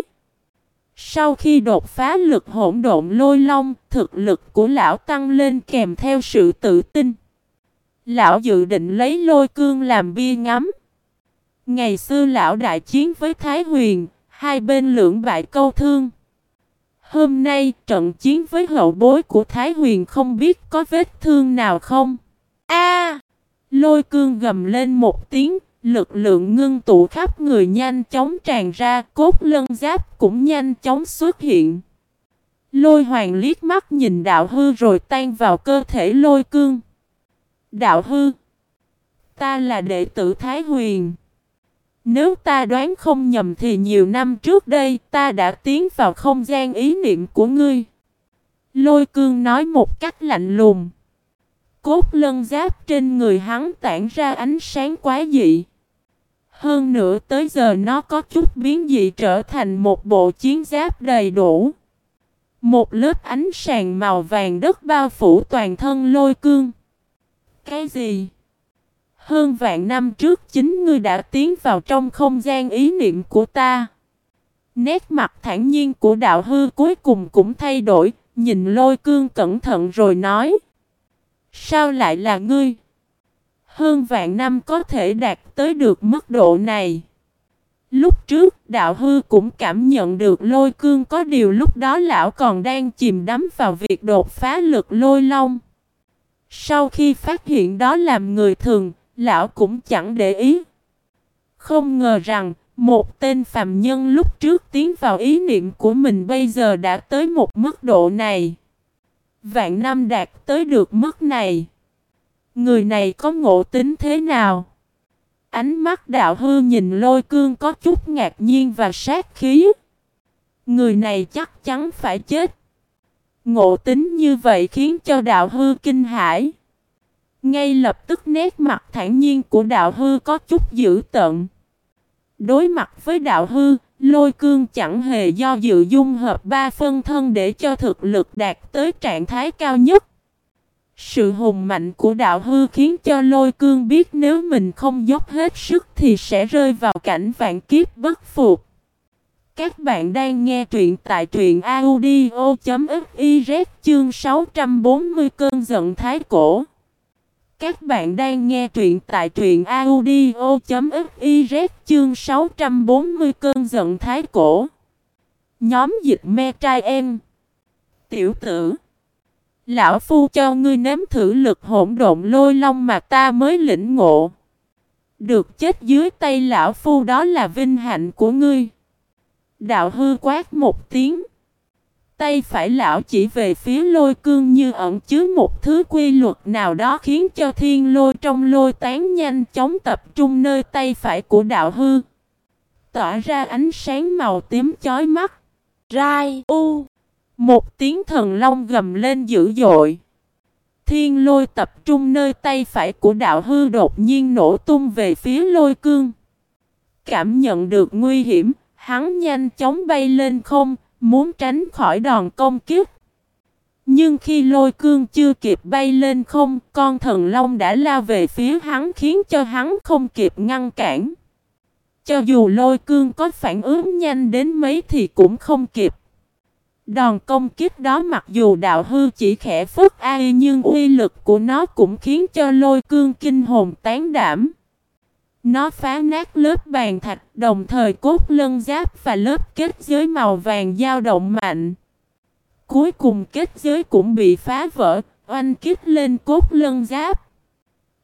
Sau khi đột phá lực hỗn độn lôi long, thực lực của lão tăng lên kèm theo sự tự tin. Lão dự định lấy lôi cương làm bia ngắm. Ngày xưa lão đại chiến với Thái Huyền, hai bên lưỡng bại câu thương. Hôm nay trận chiến với hậu bối của Thái Huyền không biết có vết thương nào không? A! lôi cương gầm lên một tiếng, lực lượng ngưng tụ khắp người nhanh chóng tràn ra, cốt lân giáp cũng nhanh chóng xuất hiện. Lôi hoàng liếc mắt nhìn đạo hư rồi tan vào cơ thể lôi cương. Đạo hư! Ta là đệ tử Thái Huyền. Nếu ta đoán không nhầm thì nhiều năm trước đây ta đã tiến vào không gian ý niệm của ngươi. Lôi cương nói một cách lạnh lùng. Cốt lân giáp trên người hắn tản ra ánh sáng quá dị. Hơn nữa tới giờ nó có chút biến dị trở thành một bộ chiến giáp đầy đủ. Một lớp ánh sàng màu vàng đất bao phủ toàn thân lôi cương. Cái gì? Hơn vạn năm trước chính ngươi đã tiến vào trong không gian ý niệm của ta. Nét mặt thản nhiên của đạo hư cuối cùng cũng thay đổi, nhìn lôi cương cẩn thận rồi nói. Sao lại là ngươi? Hơn vạn năm có thể đạt tới được mức độ này. Lúc trước đạo hư cũng cảm nhận được lôi cương có điều lúc đó lão còn đang chìm đắm vào việc đột phá lực lôi long. Sau khi phát hiện đó làm người thường, lão cũng chẳng để ý. Không ngờ rằng, một tên phàm nhân lúc trước tiến vào ý niệm của mình bây giờ đã tới một mức độ này. Vạn năm đạt tới được mức này. Người này có ngộ tính thế nào? Ánh mắt đạo hư nhìn lôi cương có chút ngạc nhiên và sát khí. Người này chắc chắn phải chết. Ngộ tính như vậy khiến cho đạo hư kinh hãi. Ngay lập tức nét mặt thản nhiên của đạo hư có chút dữ tợn. Đối mặt với đạo hư, lôi cương chẳng hề do dự dung hợp ba phân thân để cho thực lực đạt tới trạng thái cao nhất. Sự hùng mạnh của đạo hư khiến cho lôi cương biết nếu mình không dốc hết sức thì sẽ rơi vào cảnh vạn kiếp bất phục. Các bạn đang nghe truyện tại truyện audio.fiz chương 640 cơn giận thái cổ. Các bạn đang nghe truyện tại truyện audio.fiz chương 640 cơn giận thái cổ. Nhóm dịch me trai em. Tiểu tử. Lão Phu cho ngươi nếm thử lực hỗn độn lôi long mà ta mới lĩnh ngộ. Được chết dưới tay Lão Phu đó là vinh hạnh của ngươi. Đạo hư quát một tiếng. Tay phải lão chỉ về phía lôi cương như ẩn chứa một thứ quy luật nào đó khiến cho thiên lôi trong lôi tán nhanh chóng tập trung nơi tay phải của đạo hư. Tỏa ra ánh sáng màu tím chói mắt. Rai U một tiếng thần long gầm lên dữ dội. Thiên lôi tập trung nơi tay phải của đạo hư đột nhiên nổ tung về phía lôi cương. Cảm nhận được nguy hiểm, hắn nhanh chóng bay lên không, muốn tránh khỏi đòn công kiếp. Nhưng khi lôi cương chưa kịp bay lên không, con thần long đã lao về phía hắn khiến cho hắn không kịp ngăn cản. Cho dù lôi cương có phản ứng nhanh đến mấy thì cũng không kịp. Đòn công kích đó mặc dù đạo hư chỉ khẽ phức ai nhưng uy lực của nó cũng khiến cho lôi cương kinh hồn tán đảm. Nó phá nát lớp bàn thạch, đồng thời cốt lân giáp và lớp kết giới màu vàng dao động mạnh. Cuối cùng kết giới cũng bị phá vỡ, oanh kích lên cốt lân giáp.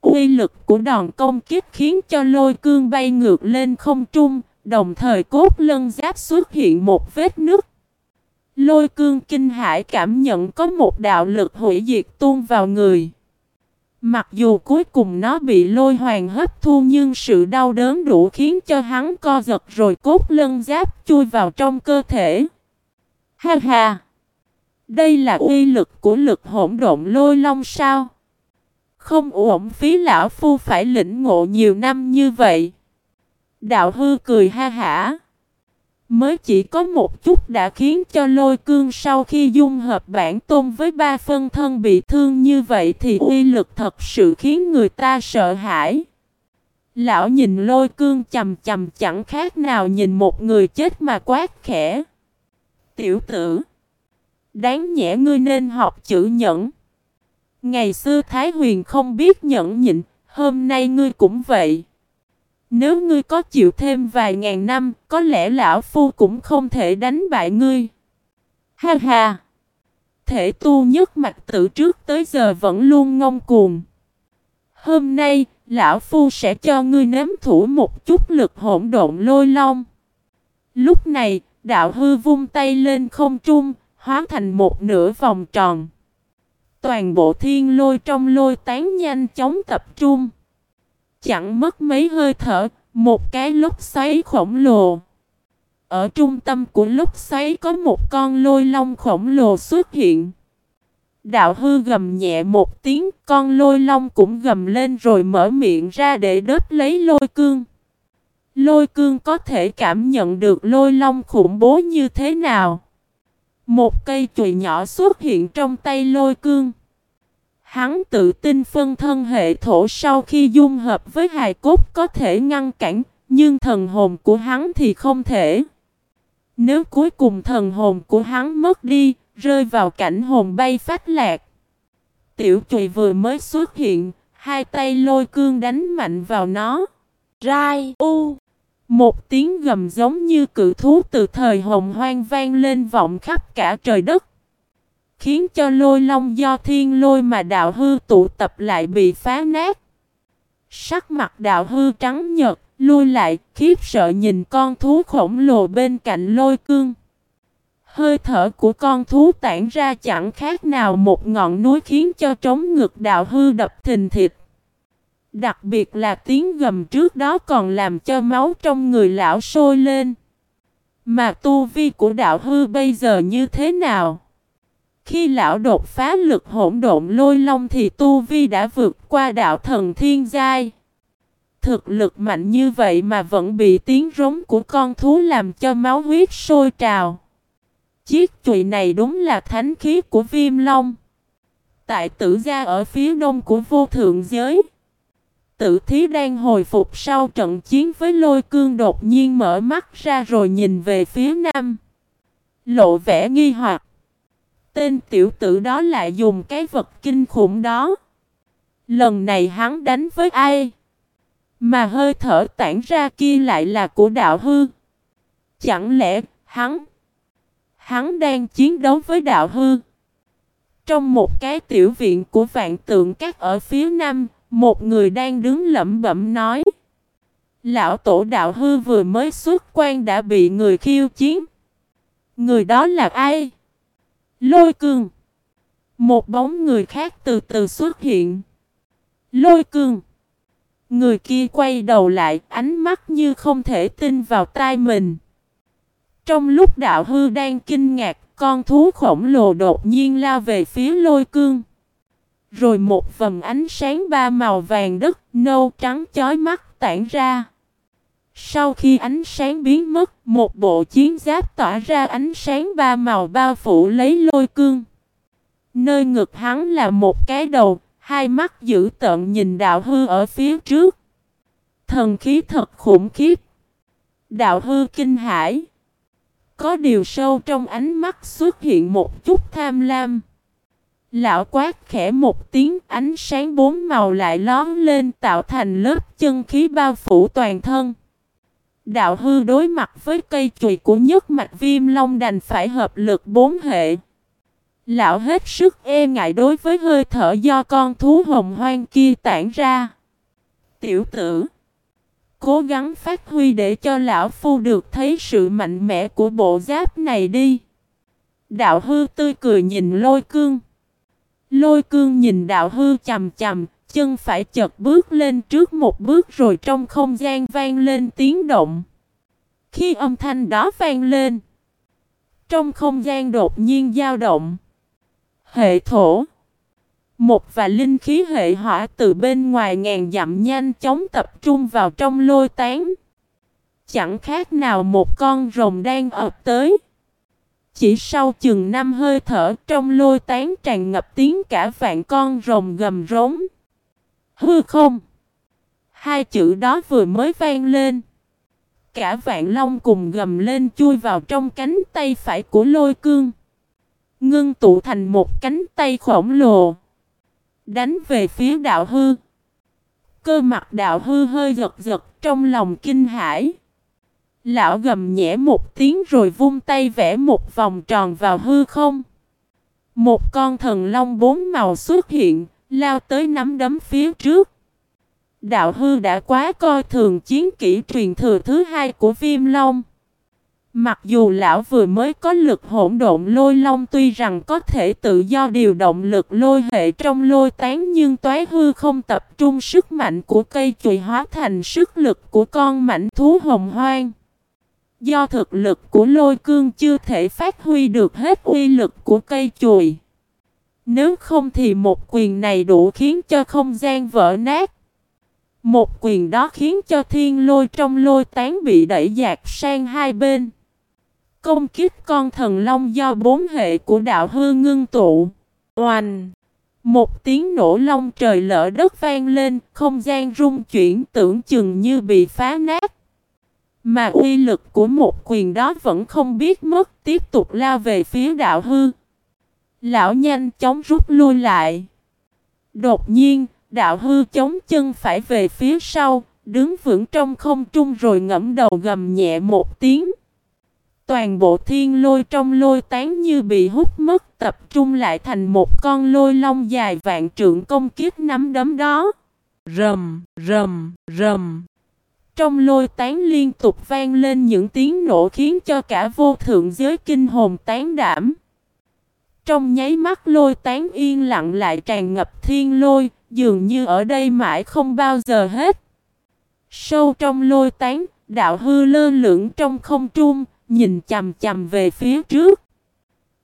Uy lực của đòn công kích khiến cho lôi cương bay ngược lên không trung, đồng thời cốt lân giáp xuất hiện một vết nứt. Lôi cương kinh hải cảm nhận có một đạo lực hủy diệt tuôn vào người. Mặc dù cuối cùng nó bị lôi hoàng hấp thu nhưng sự đau đớn đủ khiến cho hắn co giật rồi cốt lân giáp chui vào trong cơ thể. Ha ha! Đây là uy lực của lực hỗn độn lôi long sao? Không uổng phí lão phu phải lĩnh ngộ nhiều năm như vậy. Đạo hư cười ha hả. Mới chỉ có một chút đã khiến cho lôi cương sau khi dung hợp bản tôn với ba phân thân bị thương như vậy thì uy lực thật sự khiến người ta sợ hãi. Lão nhìn lôi cương chầm chầm chẳng khác nào nhìn một người chết mà quát khẽ. Tiểu tử, đáng nhẽ ngươi nên học chữ nhẫn. Ngày xưa Thái Huyền không biết nhẫn nhịn, hôm nay ngươi cũng vậy. Nếu ngươi có chịu thêm vài ngàn năm, có lẽ lão phu cũng không thể đánh bại ngươi. Ha ha! Thể tu nhất mặt tử trước tới giờ vẫn luôn ngông cuồng. Hôm nay, lão phu sẽ cho ngươi nếm thủ một chút lực hỗn độn lôi long. Lúc này, đạo hư vung tay lên không trung, hóa thành một nửa vòng tròn. Toàn bộ thiên lôi trong lôi tán nhanh chóng tập trung. Chẳng mất mấy hơi thở, một cái lốc xoáy khổng lồ. Ở trung tâm của lốc xoáy có một con lôi long khổng lồ xuất hiện. Đạo hư gầm nhẹ một tiếng, con lôi long cũng gầm lên rồi mở miệng ra để đớp lấy lôi cương. Lôi cương có thể cảm nhận được lôi long khủng bố như thế nào. Một cây chùy nhỏ xuất hiện trong tay lôi cương. Hắn tự tin phân thân hệ thổ sau khi dung hợp với hài cốt có thể ngăn cản, nhưng thần hồn của hắn thì không thể. Nếu cuối cùng thần hồn của hắn mất đi, rơi vào cảnh hồn bay phát lạc. Tiểu chùy vừa mới xuất hiện, hai tay lôi cương đánh mạnh vào nó. Rai u Một tiếng gầm giống như cự thú từ thời hồng hoang vang lên vọng khắp cả trời đất. Khiến cho lôi long do thiên lôi mà đạo hư tụ tập lại bị phá nát. Sắc mặt đạo hư trắng nhật, lui lại, khiếp sợ nhìn con thú khổng lồ bên cạnh lôi cương. Hơi thở của con thú tản ra chẳng khác nào một ngọn núi khiến cho trống ngực đạo hư đập thình thịt. Đặc biệt là tiếng gầm trước đó còn làm cho máu trong người lão sôi lên. Mà tu vi của đạo hư bây giờ như thế nào? Khi lão đột phá lực hỗn độn lôi long thì tu vi đã vượt qua đạo thần thiên giai. Thực lực mạnh như vậy mà vẫn bị tiếng rống của con thú làm cho máu huyết sôi trào. Chiếc chùy này đúng là thánh khí của viêm long. Tại tử gia ở phía đông của vô thượng giới. Tử thí đang hồi phục sau trận chiến với lôi cương đột nhiên mở mắt ra rồi nhìn về phía nam. Lộ vẻ nghi hoặc. Tên tiểu tử đó lại dùng cái vật kinh khủng đó. Lần này hắn đánh với ai? Mà hơi thở tản ra kia lại là của đạo hư. Chẳng lẽ hắn... Hắn đang chiến đấu với đạo hư. Trong một cái tiểu viện của vạn tượng các ở phía nam, một người đang đứng lẩm bẩm nói. Lão tổ đạo hư vừa mới xuất quan đã bị người khiêu chiến. Người đó là ai? Lôi cương. Một bóng người khác từ từ xuất hiện. Lôi cương. Người kia quay đầu lại, ánh mắt như không thể tin vào tai mình. Trong lúc đạo hư đang kinh ngạc, con thú khổng lồ đột nhiên lao về phía lôi cương. Rồi một vầng ánh sáng ba màu vàng đất, nâu trắng chói mắt tản ra. Sau khi ánh sáng biến mất, một bộ chiến giáp tỏa ra ánh sáng ba màu bao phủ lấy lôi cương. Nơi ngực hắn là một cái đầu, hai mắt dữ tợn nhìn đạo hư ở phía trước. Thần khí thật khủng khiếp. Đạo hư kinh hãi. Có điều sâu trong ánh mắt xuất hiện một chút tham lam. Lão quát khẽ một tiếng ánh sáng bốn màu lại lón lên tạo thành lớp chân khí bao phủ toàn thân. Đạo hư đối mặt với cây chùy của nhất mạch viêm long đành phải hợp lực bốn hệ. Lão hết sức e ngại đối với hơi thở do con thú hồng hoang kia tản ra. Tiểu tử Cố gắng phát huy để cho lão phu được thấy sự mạnh mẽ của bộ giáp này đi. Đạo hư tươi cười nhìn lôi cương. Lôi cương nhìn đạo hư chầm chầm, chân phải chật bước lên trước một bước rồi trong không gian vang lên tiếng động. Khi âm thanh đó vang lên, trong không gian đột nhiên dao động. Hệ thổ Một và linh khí hệ hỏa từ bên ngoài ngàn dặm nhanh chóng tập trung vào trong lôi tán. Chẳng khác nào một con rồng đang ập tới. Chỉ sau chừng năm hơi thở trong lôi tán tràn ngập tiếng cả vạn con rồng gầm rống. Hư không? Hai chữ đó vừa mới vang lên. Cả vạn long cùng gầm lên chui vào trong cánh tay phải của lôi cương. Ngưng tụ thành một cánh tay khổng lồ. Đánh về phía đạo hư. Cơ mặt đạo hư hơi giật giật trong lòng kinh hãi. Lão gầm nhẹ một tiếng rồi vung tay vẽ một vòng tròn vào hư không. Một con thần long bốn màu xuất hiện, lao tới nắm đấm phía trước. Đạo hư đã quá coi thường chiến kỹ truyền thừa thứ hai của viêm long. Mặc dù lão vừa mới có lực hỗn độn lôi long tuy rằng có thể tự do điều động lực lôi hệ trong lôi tán nhưng toái hư không tập trung sức mạnh của cây chùy hóa thành sức lực của con mảnh thú hồng hoang. Do thực lực của lôi cương chưa thể phát huy được hết uy lực của cây chùi. Nếu không thì một quyền này đủ khiến cho không gian vỡ nát. Một quyền đó khiến cho thiên lôi trong lôi tán bị đẩy dạt sang hai bên. Công kích con thần long do bốn hệ của đạo hư ngưng tụ. Oanh! Một tiếng nổ long trời lỡ đất vang lên, không gian rung chuyển tưởng chừng như bị phá nát. Mà uy lực của một quyền đó vẫn không biết mất, tiếp tục lao về phía đạo hư. Lão nhanh chóng rút lui lại. Đột nhiên, đạo hư chống chân phải về phía sau, đứng vững trong không trung rồi ngẫm đầu gầm nhẹ một tiếng. Toàn bộ thiên lôi trong lôi tán như bị hút mất tập trung lại thành một con lôi long dài vạn trượng công kiếp nắm đấm đó. Rầm, rầm, rầm. Trong lôi tán liên tục vang lên những tiếng nổ khiến cho cả vô thượng giới kinh hồn tán đảm. Trong nháy mắt lôi tán yên lặng lại tràn ngập thiên lôi, dường như ở đây mãi không bao giờ hết. Sâu trong lôi tán, đạo hư lơ lửng trong không trung, nhìn chầm chầm về phía trước.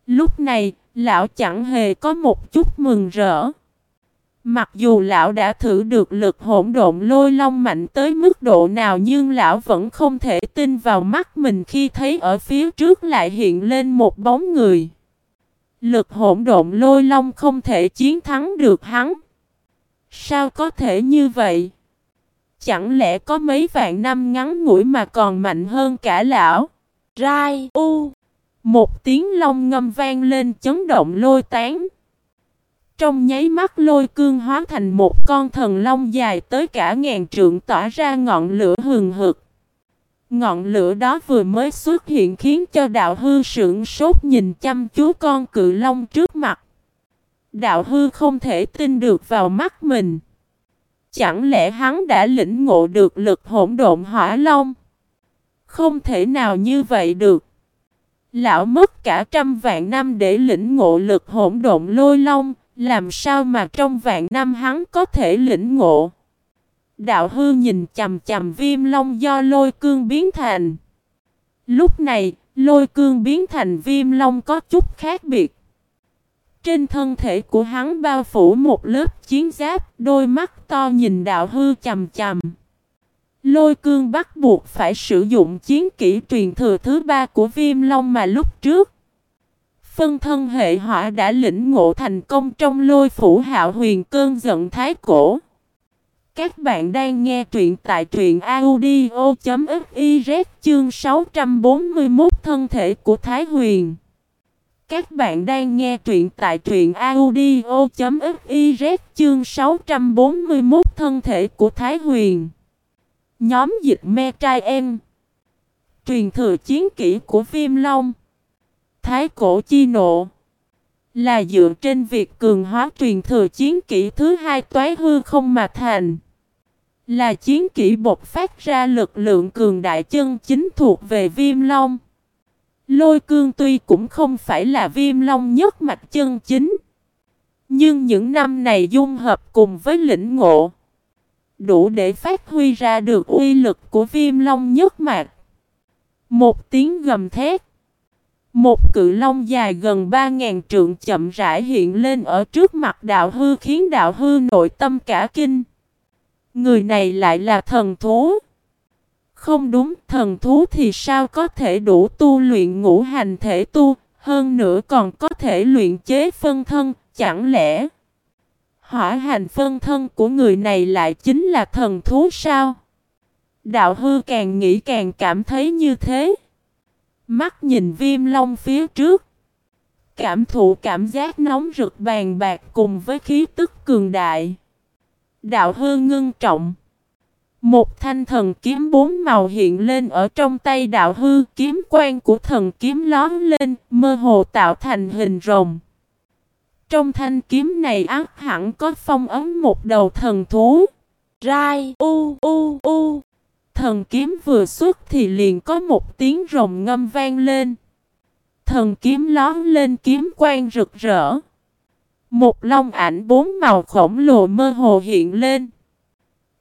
Lúc này, lão chẳng hề có một chút mừng rỡ. Mặc dù lão đã thử được lực hỗn độn lôi long mạnh tới mức độ nào nhưng lão vẫn không thể tin vào mắt mình khi thấy ở phía trước lại hiện lên một bóng người. Lực hỗn độn lôi long không thể chiến thắng được hắn. Sao có thể như vậy? Chẳng lẽ có mấy vạn năm ngắn ngủi mà còn mạnh hơn cả lão? Rai u Một tiếng long ngâm vang lên chấn động lôi tán. Trong nháy mắt lôi cương hóa thành một con thần long dài tới cả ngàn trượng tỏa ra ngọn lửa hừng hực. Ngọn lửa đó vừa mới xuất hiện khiến cho đạo hư sững sốt nhìn chăm chú con cự long trước mặt. Đạo hư không thể tin được vào mắt mình. Chẳng lẽ hắn đã lĩnh ngộ được lực hỗn độn hỏa long? Không thể nào như vậy được. Lão mất cả trăm vạn năm để lĩnh ngộ lực hỗn độn lôi long, làm sao mà trong vạn năm hắn có thể lĩnh ngộ? Đạo hư nhìn chầm chầm viêm long do lôi cương biến thành. Lúc này, lôi cương biến thành viêm long có chút khác biệt. Trên thân thể của hắn bao phủ một lớp chiến giáp, đôi mắt to nhìn đạo hư chầm chầm. Lôi cương bắt buộc phải sử dụng chiến kỹ truyền thừa thứ ba của viêm long mà lúc trước. Phân thân hệ hỏa đã lĩnh ngộ thành công trong lôi phủ hạo huyền cơn giận thái cổ. Các bạn đang nghe truyện tại truyện audio.fiz chương 641 thân thể của Thái Huyền. Các bạn đang nghe truyện tại truyện audio.fiz chương 641 thân thể của Thái Huyền. Nhóm dịch me trai em. Truyền thừa chiến kỹ của Viêm Long. Thái cổ chi nộ. Là dựa trên việc cường hóa truyền thừa chiến kỹ thứ hai toái hư không mà thành. Là chiến kỹ bộc phát ra lực lượng cường đại chân chính thuộc về Viêm Long. Lôi cương tuy cũng không phải là viêm long nhất mạch chân chính. Nhưng những năm này dung hợp cùng với lĩnh ngộ, đủ để phát huy ra được uy lực của viêm long nhất mạch. Một tiếng gầm thét. Một cự long dài gần 3.000 trượng chậm rãi hiện lên ở trước mặt đạo hư khiến đạo hư nội tâm cả kinh. Người này lại là thần thú. Không đúng, thần thú thì sao có thể đủ tu luyện ngũ hành thể tu, hơn nữa còn có thể luyện chế phân thân, chẳng lẽ hỏa hành phân thân của người này lại chính là thần thú sao? Đạo hư càng nghĩ càng cảm thấy như thế. Mắt nhìn viêm long phía trước. Cảm thụ cảm giác nóng rực bàn bạc cùng với khí tức cường đại. Đạo hư ngưng trọng. Một thanh thần kiếm bốn màu hiện lên ở trong tay đạo hư kiếm quan của thần kiếm lón lên, mơ hồ tạo thành hình rồng. Trong thanh kiếm này ác hẳn có phong ấm một đầu thần thú. Rai u u u. Thần kiếm vừa xuất thì liền có một tiếng rồng ngâm vang lên. Thần kiếm lón lên kiếm quang rực rỡ. Một long ảnh bốn màu khổng lồ mơ hồ hiện lên.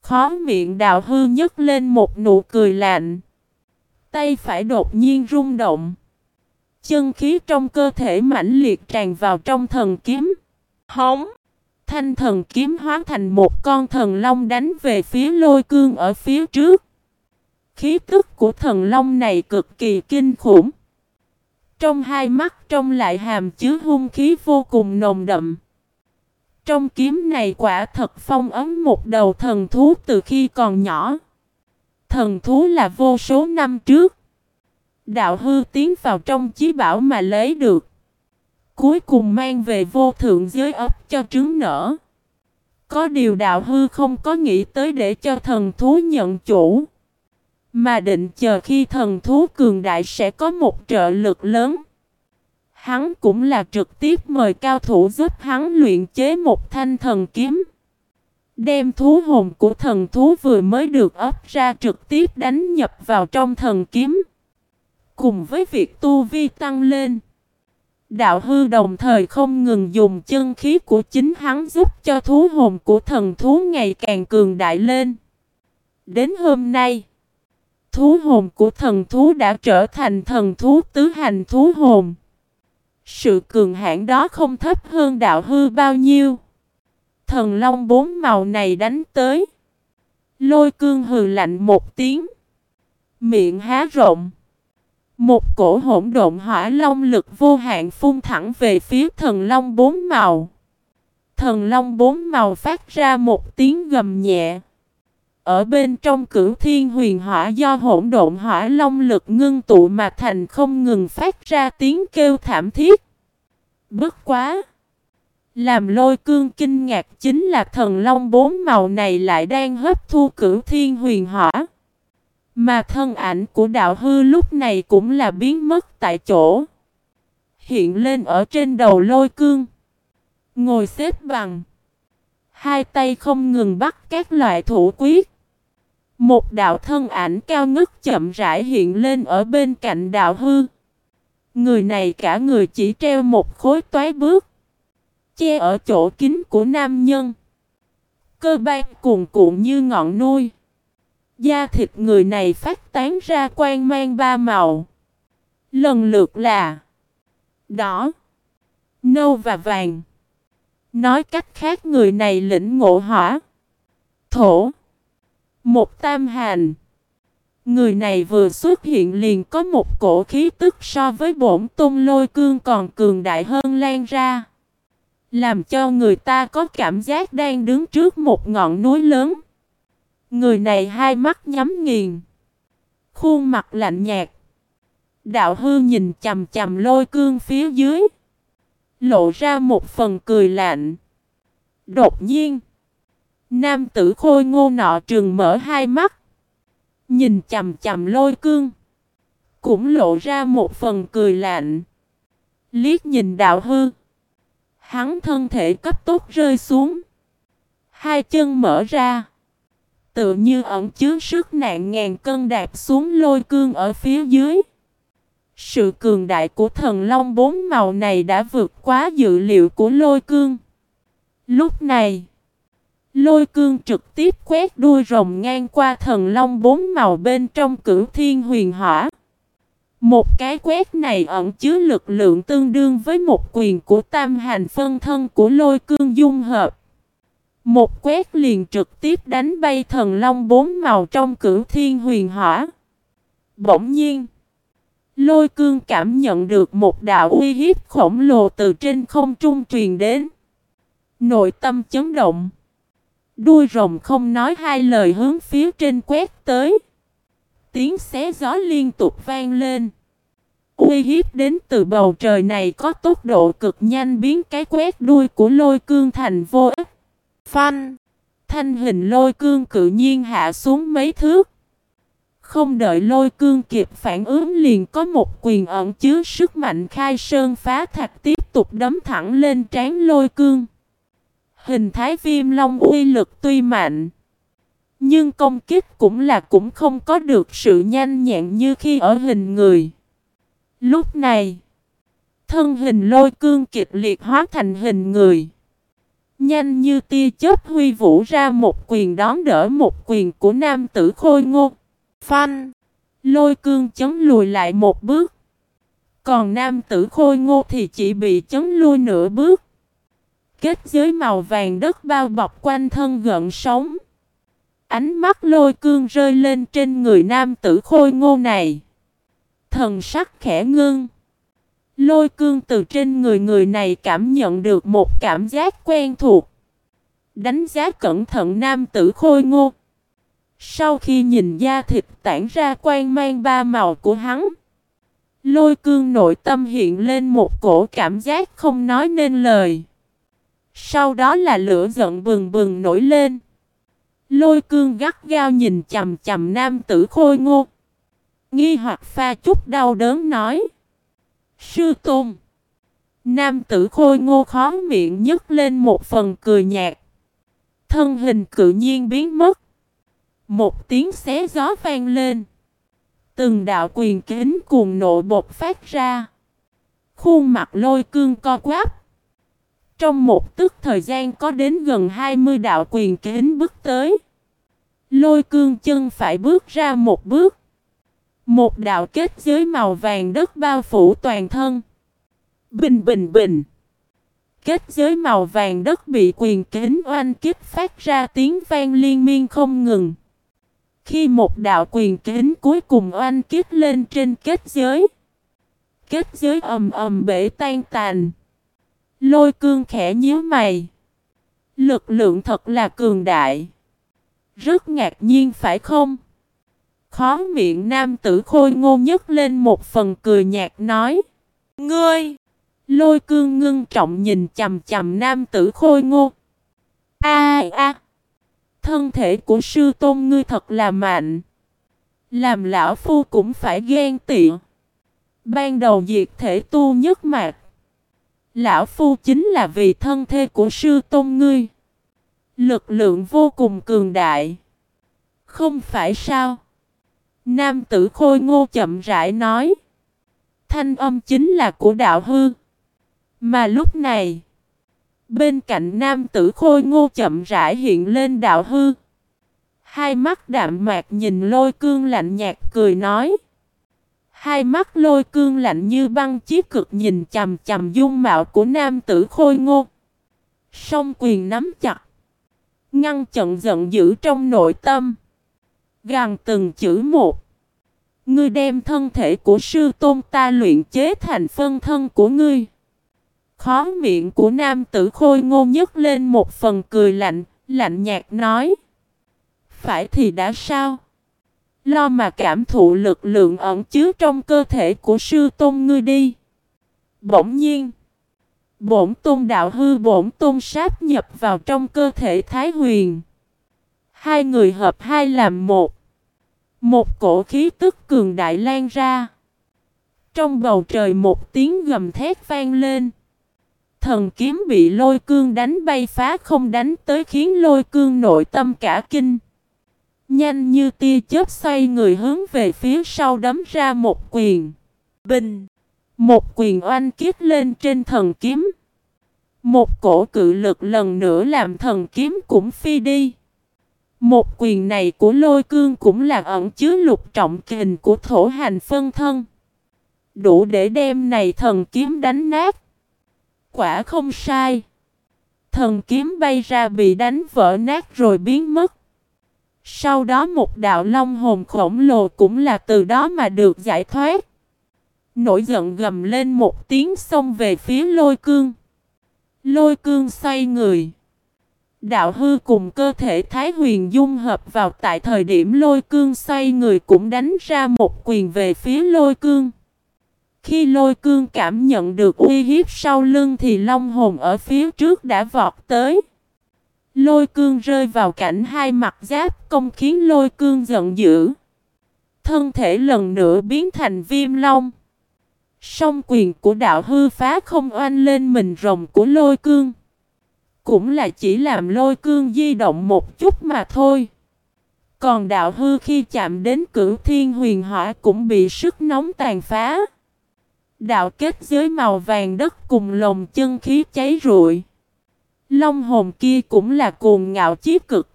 Khó miệng đào hư nhấc lên một nụ cười lạnh. Tay phải đột nhiên rung động. Chân khí trong cơ thể mãnh liệt tràn vào trong thần kiếm. Hóng. Thanh thần kiếm hóa thành một con thần long đánh về phía lôi cương ở phía trước. Khí tức của thần long này cực kỳ kinh khủng. Trong hai mắt trong lại hàm chứa hung khí vô cùng nồng đậm. Trong kiếm này quả thật phong ấm một đầu thần thú từ khi còn nhỏ. Thần thú là vô số năm trước. Đạo hư tiến vào trong chí bảo mà lấy được. Cuối cùng mang về vô thượng giới ấp cho trứng nở. Có điều đạo hư không có nghĩ tới để cho thần thú nhận chủ. Mà định chờ khi thần thú cường đại sẽ có một trợ lực lớn. Hắn cũng là trực tiếp mời cao thủ giúp hắn luyện chế một thanh thần kiếm. Đem thú hồn của thần thú vừa mới được ấp ra trực tiếp đánh nhập vào trong thần kiếm. Cùng với việc tu vi tăng lên. Đạo hư đồng thời không ngừng dùng chân khí của chính hắn giúp cho thú hồn của thần thú ngày càng cường đại lên. Đến hôm nay, thú hồn của thần thú đã trở thành thần thú tứ hành thú hồn. Sự cường hãn đó không thấp hơn đạo hư bao nhiêu. Thần long bốn màu này đánh tới. Lôi cương hừ lạnh một tiếng. Miệng há rộng. Một cổ hỗn độn hỏa long lực vô hạn phun thẳng về phía thần long bốn màu. Thần long bốn màu phát ra một tiếng gầm nhẹ. Ở bên trong cửu thiên huyền hỏa do hỗn độn hỏa long lực ngưng tụ mà thành không ngừng phát ra tiếng kêu thảm thiết. Bất quá! Làm lôi cương kinh ngạc chính là thần long bốn màu này lại đang hấp thu cửu thiên huyền hỏa. Mà thân ảnh của đạo hư lúc này cũng là biến mất tại chỗ. Hiện lên ở trên đầu lôi cương. Ngồi xếp bằng. Hai tay không ngừng bắt các loại thủ quyết. Một đạo thân ảnh cao ngất chậm rãi hiện lên ở bên cạnh đạo hư. Người này cả người chỉ treo một khối toái bước. Che ở chỗ kín của nam nhân. Cơ ban cuồn cuộn như ngọn nuôi. Da thịt người này phát tán ra quang mang ba màu. Lần lượt là đỏ, nâu và vàng. Nói cách khác người này lĩnh ngộ hỏa, thổ, một tam hành. Người này vừa xuất hiện liền có một cổ khí tức so với bổn tôn lôi cương còn cường đại hơn lan ra. Làm cho người ta có cảm giác đang đứng trước một ngọn núi lớn. Người này hai mắt nhắm nghiền. Khuôn mặt lạnh nhạt. Đạo hư nhìn chầm chầm lôi cương phía dưới. Lộ ra một phần cười lạnh. Đột nhiên. Nam tử khôi ngô nọ trường mở hai mắt. Nhìn chầm chầm lôi cương. Cũng lộ ra một phần cười lạnh. Liếc nhìn đạo hư. Hắn thân thể cấp tốc rơi xuống. Hai chân mở ra. Tự như ẩn chứa sức nặng ngàn cân đạp xuống lôi cương ở phía dưới. Sự cường đại của thần long bốn màu này đã vượt quá dự liệu của lôi cương. Lúc này, lôi cương trực tiếp quét đuôi rồng ngang qua thần long bốn màu bên trong cửu thiên huyền hỏa. Một cái quét này ẩn chứa lực lượng tương đương với một quyền của tam hành phân thân của lôi cương dung hợp. Một quét liền trực tiếp đánh bay thần long bốn màu trong cửu thiên huyền hỏa. Bỗng nhiên, lôi cương cảm nhận được một đạo uy hiếp khổng lồ từ trên không trung truyền đến. Nội tâm chấn động. Đuôi rồng không nói hai lời hướng phía trên quét tới. Tiếng xé gió liên tục vang lên. Uy hiếp đến từ bầu trời này có tốc độ cực nhanh biến cái quét đuôi của lôi cương thành vô ích. Phanh! Thanh hình lôi cương cự nhiên hạ xuống mấy thước. Không đợi lôi cương kịp phản ứng liền có một quyền ẩn chứa sức mạnh khai sơn phá thạch tiếp tục đấm thẳng lên trán lôi cương. Hình thái viêm long uy lực tuy mạnh. Nhưng công kích cũng là cũng không có được sự nhanh nhẹn như khi ở hình người. Lúc này, thân hình lôi cương kịch liệt hóa thành hình người. Nhanh như tia chớp huy vũ ra một quyền đón đỡ một quyền của nam tử khôi ngô. Phanh! Lôi cương chấn lùi lại một bước. Còn nam tử khôi ngô thì chỉ bị chấn lui nửa bước. Kết giới màu vàng đất bao bọc quanh thân gợn sóng. Ánh mắt lôi cương rơi lên trên người nam tử khôi ngô này. Thần sắc khẽ ngưng. Lôi cương từ trên người người này cảm nhận được một cảm giác quen thuộc. Đánh giá cẩn thận nam tử khôi ngô. Sau khi nhìn da thịt tản ra quang mang ba màu của hắn. Lôi cương nội tâm hiện lên một cổ cảm giác không nói nên lời. Sau đó là lửa giận bừng bừng nổi lên. Lôi cương gắt gao nhìn chầm chầm nam tử khôi ngô. Nghi hoặc pha chút đau đớn nói. Sư Tôn. Nam tử khôi ngô khó miệng nhấc lên một phần cười nhạt. Thân hình cự nhiên biến mất. Một tiếng xé gió vang lên. Từng đạo quyền kính cuồng nộ bột phát ra. Khuôn mặt lôi cương co quáp. Trong một tức thời gian có đến gần 20 đạo quyền kính bước tới. Lôi cương chân phải bước ra một bước. Một đạo kết giới màu vàng đất bao phủ toàn thân. Bình bình bình. Kết giới màu vàng đất bị quyền kính oanh kích phát ra tiếng vang liên miên không ngừng. Khi một đạo quyền kính cuối cùng oanh kích lên trên kết giới. Kết giới ầm ầm bể tan tành Lôi cương khẽ nhíu mày. Lực lượng thật là cường đại. Rất ngạc nhiên, phải không? Khó miệng nam tử khôi ngô nhất lên một phần cười nhạt nói. Ngươi! Lôi cương ngưng trọng nhìn chầm chầm nam tử khôi ngô. A a! Thân thể của sư tôn ngươi thật là mạnh. Làm lão phu cũng phải ghen tị. Ban đầu diệt thể tu nhất mạc. Lão phu chính là vì thân thê của sư tôn ngươi. Lực lượng vô cùng cường đại. Không phải sao? Nam tử khôi ngô chậm rãi nói. Thanh âm chính là của đạo hư. Mà lúc này, bên cạnh nam tử khôi ngô chậm rãi hiện lên đạo hư. Hai mắt đạm mạc nhìn lôi cương lạnh nhạt cười nói. Hai mắt lôi cương lạnh như băng chí cực nhìn chầm chầm dung mạo của nam tử khôi ngô. Song quyền nắm chặt. Ngăn chặn giận dữ trong nội tâm. Gàn từng chữ một. Ngươi đem thân thể của sư tôn ta luyện chế thành phân thân của ngươi. Khó miệng của nam tử khôi ngô nhất lên một phần cười lạnh, lạnh nhạt nói. Phải thì đã sao? Lo mà cảm thụ lực lượng ẩn chứa trong cơ thể của sư tôn ngươi đi. Bỗng nhiên. Bổn tôn đạo hư bổn tôn sáp nhập vào trong cơ thể Thái Huyền. Hai người hợp hai làm một. Một cổ khí tức cường đại lan ra. Trong bầu trời một tiếng gầm thét vang lên. Thần kiếm bị lôi cương đánh bay phá không đánh tới khiến lôi cương nội tâm cả kinh. Nhanh như tia chớp xoay người hướng về phía sau đấm ra một quyền. Bình! Một quyền oanh kiếp lên trên thần kiếm. Một cổ cự lực lần nữa làm thần kiếm cũng phi đi. Một quyền này của lôi cương cũng là ẩn chứa lục trọng kình của thổ hành phân thân. Đủ để đem này thần kiếm đánh nát. Quả không sai. Thần kiếm bay ra bị đánh vỡ nát rồi biến mất. Sau đó một đạo long hồn khổng lồ cũng là từ đó mà được giải thoát. Nổi giận gầm lên một tiếng xông về phía lôi cương. Lôi cương xoay người. Đạo hư cùng cơ thể Thái Huyền dung hợp vào tại thời điểm lôi cương xoay người cũng đánh ra một quyền về phía lôi cương. Khi lôi cương cảm nhận được uy hiếp sau lưng thì long hồn ở phía trước đã vọt tới. Lôi cương rơi vào cảnh hai mặt giáp công khiến lôi cương giận dữ. Thân thể lần nữa biến thành viêm long. Song quyền của đạo hư phá không oanh lên mình rồng của lôi cương. Cũng là chỉ làm lôi cương di động một chút mà thôi. Còn đạo hư khi chạm đến cửu thiên huyền hỏa cũng bị sức nóng tàn phá. Đạo kết giới màu vàng đất cùng lồng chân khí cháy rụi. Long hồn kia cũng là cuồng ngạo chí cực.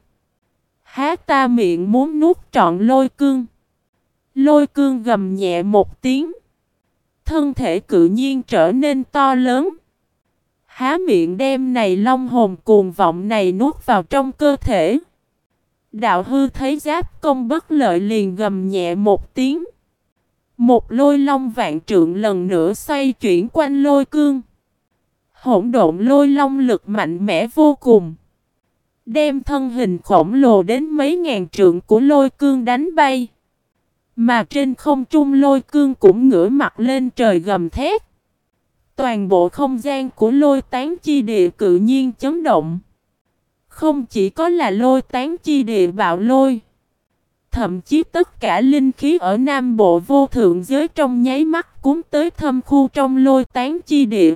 Há ta miệng muốn nuốt trọn lôi cương. Lôi cương gầm nhẹ một tiếng. Thân thể cự nhiên trở nên to lớn. Há miệng đem này long hồn cuồng vọng này nuốt vào trong cơ thể. Đạo hư thấy giáp công bất lợi liền gầm nhẹ một tiếng. Một lôi long vạn trượng lần nữa xoay chuyển quanh lôi cương. Hỗn độn lôi long lực mạnh mẽ vô cùng. Đem thân hình khổng lồ đến mấy ngàn trượng của lôi cương đánh bay. Mà trên không trung lôi cương cũng ngửa mặt lên trời gầm thét. Toàn bộ không gian của lôi tán chi địa cự nhiên chấn động. Không chỉ có là lôi tán chi địa bạo lôi. Thậm chí tất cả linh khí ở Nam Bộ vô thượng giới trong nháy mắt cuốn tới thâm khu trong lôi tán chi địa.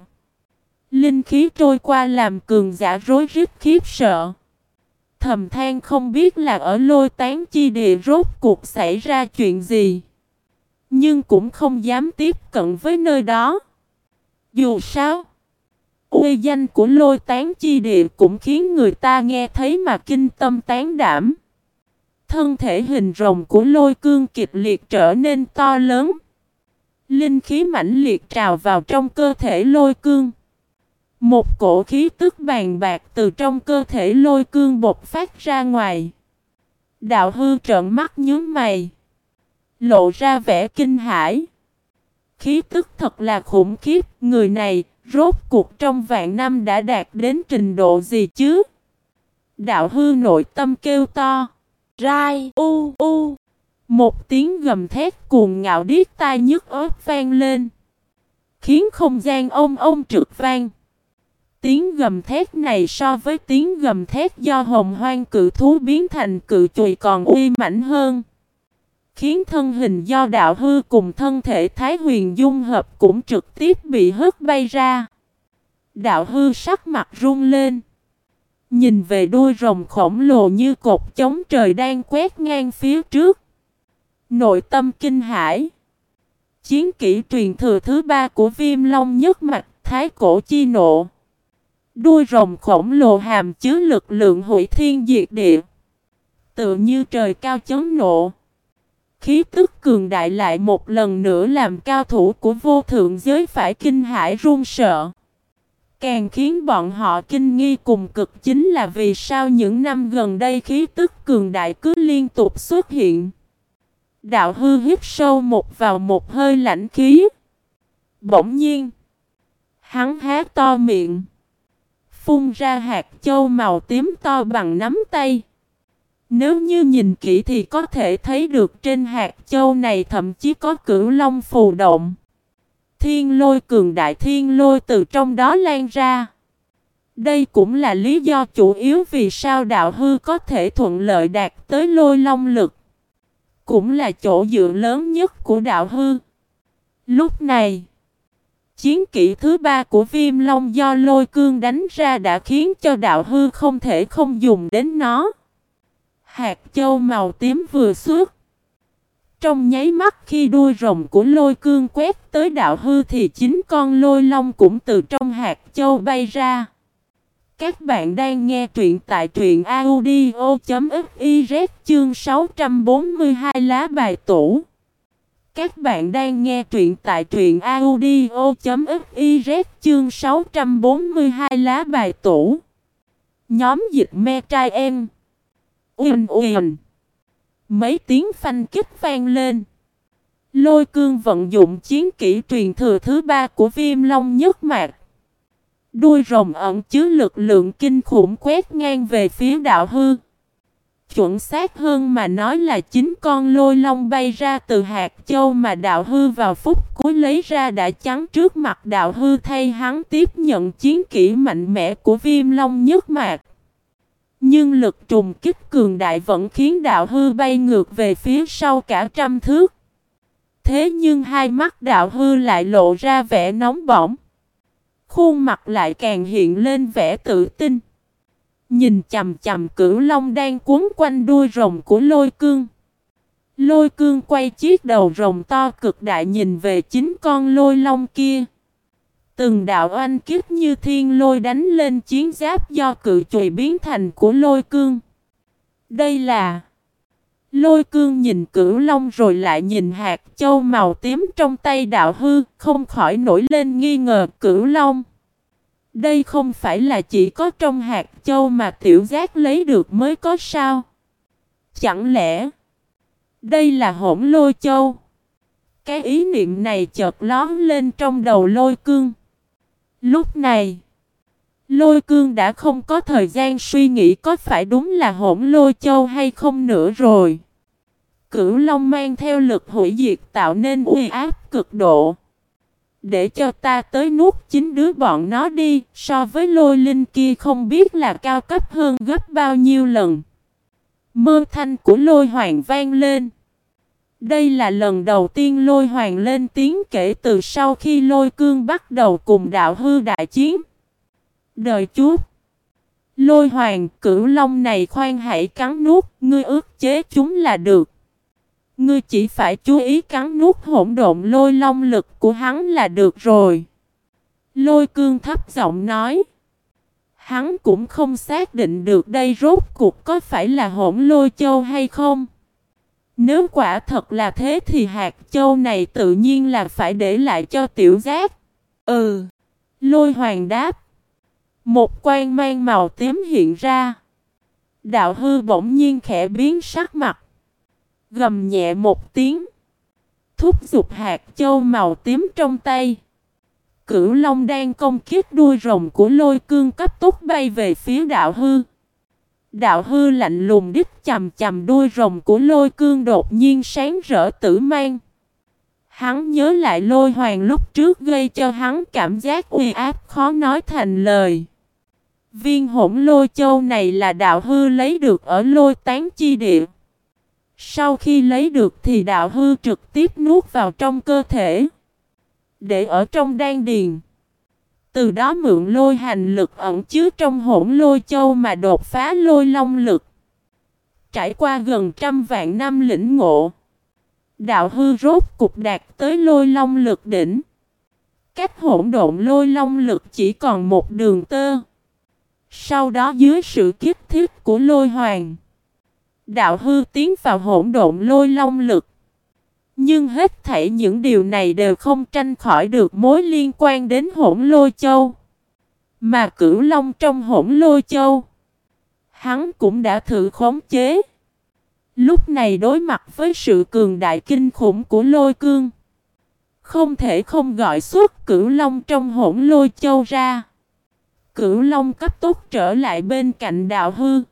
Linh khí trôi qua làm cường giả rối rít khiếp sợ. Thầm than không biết là ở lôi tán chi địa rốt cuộc xảy ra chuyện gì. Nhưng cũng không dám tiếp cận với nơi đó. Dù sao, uy danh của lôi tán chi địa cũng khiến người ta nghe thấy mà kinh tâm tán đảm. Thân thể hình rồng của lôi cương kịch liệt trở nên to lớn. Linh khí mãnh liệt trào vào trong cơ thể lôi cương. Một cổ khí tức bàn bạc từ trong cơ thể lôi cương bột phát ra ngoài. Đạo hư trợn mắt nhướng mày. Lộ ra vẻ kinh hãi. Khí tức thật là khủng khiếp. Người này rốt cuộc trong vạn năm đã đạt đến trình độ gì chứ? Đạo hư nội tâm kêu to. Rai u u. Một tiếng gầm thét cuồng ngạo điếc tai nhức ớt vang lên. Khiến không gian ôm ôm trượt vang. Tiếng gầm thét này so với tiếng gầm thét do hồng hoang cự thú biến thành cự chùy còn uy mãnh hơn. Khiến thân hình do đạo hư cùng thân thể Thái Huyền dung hợp cũng trực tiếp bị hất bay ra. Đạo hư sắc mặt run lên. Nhìn về đuôi rồng khổng lồ như cột chống trời đang quét ngang phía trước. Nội tâm kinh hãi. Chiến kỹ truyền thừa thứ ba của viêm long nhất mặt Thái Cổ Chi Nộ. Đuôi rồng khổng lồ hàm chứa lực lượng hủy thiên diệt địa. Tự như trời cao chấn nộ. Khí tức cường đại lại một lần nữa làm cao thủ của vô thượng giới phải kinh hãi run sợ. Càng khiến bọn họ kinh nghi cùng cực chính là vì sao những năm gần đây khí tức cường đại cứ liên tục xuất hiện. Đạo hư hít sâu một vào một hơi lạnh khí. Bỗng nhiên. Hắn há to miệng phun ra hạt châu màu tím to bằng nắm tay. Nếu như nhìn kỹ thì có thể thấy được trên hạt châu này thậm chí có cửu long phù động. Thiên lôi cường đại thiên lôi từ trong đó lan ra. Đây cũng là lý do chủ yếu vì sao đạo hư có thể thuận lợi đạt tới lôi long lực. Cũng là chỗ dựa lớn nhất của đạo hư. Lúc này, Chiến kỹ thứ ba của viêm long do lôi cương đánh ra đã khiến cho đạo hư không thể không dùng đến nó. Hạt châu màu tím vừa xuất. Trong nháy mắt khi đuôi rồng của lôi cương quét tới đạo hư thì chính con lôi long cũng từ trong hạt châu bay ra. Các bạn đang nghe truyện tại truyện audio.fiz chương 642 lá bài tủ. Các bạn đang nghe truyện tại truyện audio.fiz chương 642 lá bài tủ. Nhóm dịch me trai em. Uyên uyên. Mấy tiếng phanh kích vang lên. Lôi cương vận dụng chiến kỹ truyền thừa thứ ba của viêm long nhất mạc. Đuôi rồng ẩn chứa lực lượng kinh khủng quét ngang về phía đạo hư. Chuẩn xác hơn mà nói là chính con lôi long bay ra từ hạt châu mà đạo hư vào phút cuối lấy ra đã chắn trước mặt đạo hư thay hắn tiếp nhận chiến kỹ mạnh mẽ của viêm long nhất mạc. Nhưng lực trùng kích cường đại vẫn khiến đạo hư bay ngược về phía sau cả trăm thước. Thế nhưng hai mắt đạo hư lại lộ ra vẻ nóng bỏng. Khuôn mặt lại càng hiện lên vẻ tự tin. Nhìn chầm chầm cửu long đang cuốn quanh đuôi rồng của lôi cương. Lôi cương quay chiếc đầu rồng to cực đại nhìn về chính con lôi long kia. Từng đạo oanh kiếp như thiên lôi đánh lên chiến giáp do cự chùy biến thành của lôi cương. Đây là... Lôi cương nhìn cửu long rồi lại nhìn hạt châu màu tím trong tay đạo hư, không khỏi nổi lên nghi ngờ cửu long. Đây không phải là chỉ có trong hạt châu mà tiểu giác lấy được mới có sao? Chẳng lẽ đây là hỗn lôi châu? Cái ý niệm này chợt lón lên trong đầu lôi cương. Lúc này, lôi cương đã không có thời gian suy nghĩ có phải đúng là hỗn lôi châu hay không nữa rồi. Cửu Long mang theo lực hủy diệt tạo nên uy áp cực độ. Để cho ta tới nuốt chính đứa bọn nó đi, so với lôi linh kia không biết là cao cấp hơn gấp bao nhiêu lần. Mơ thanh của lôi hoàng vang lên. Đây là lần đầu tiên lôi hoàng lên tiếng kể từ sau khi lôi cương bắt đầu cùng đạo hư đại chiến. Đời chút. Lôi hoàng cửu long này khoan hãy cắn nuốt, ngươi ước chế chúng là được. Ngươi chỉ phải chú ý cắn nuốt hỗn độn lôi long lực của hắn là được rồi. Lôi cương thấp giọng nói. Hắn cũng không xác định được đây rốt cuộc có phải là hỗn lôi châu hay không. Nếu quả thật là thế thì hạt châu này tự nhiên là phải để lại cho tiểu giác. Ừ. Lôi hoàng đáp. Một quan mang màu tím hiện ra. Đạo hư bỗng nhiên khẽ biến sắc mặt. Gầm nhẹ một tiếng. Thúc giục hạt châu màu tím trong tay. Cửu Long đang công kiếp đuôi rồng của lôi cương cấp tốc bay về phía đạo hư. Đạo hư lạnh lùng đích chầm chầm đuôi rồng của lôi cương đột nhiên sáng rỡ tử mang. Hắn nhớ lại lôi hoàng lúc trước gây cho hắn cảm giác uy áp khó nói thành lời. Viên hỗn lôi châu này là đạo hư lấy được ở lôi tán chi địa. Sau khi lấy được thì đạo hư trực tiếp nuốt vào trong cơ thể. Để ở trong đan điền. Từ đó mượn lôi hành lực ẩn chứa trong hỗn lôi châu mà đột phá lôi long lực. Trải qua gần trăm vạn năm lĩnh ngộ. Đạo hư rốt cục đạt tới lôi long lực đỉnh. Cách hỗn độn lôi long lực chỉ còn một đường tơ. Sau đó dưới sự kiếp thiết của lôi hoàng. Đạo hư tiến vào hỗn độn lôi long lực. Nhưng hết thảy những điều này đều không tranh khỏi được mối liên quan đến hỗn lôi châu. Mà cửu long trong hỗn lôi châu. Hắn cũng đã thử khống chế. Lúc này đối mặt với sự cường đại kinh khủng của lôi cương. Không thể không gọi xuất cửu long trong hỗn lôi châu ra. Cửu long cấp tốc trở lại bên cạnh đạo hư.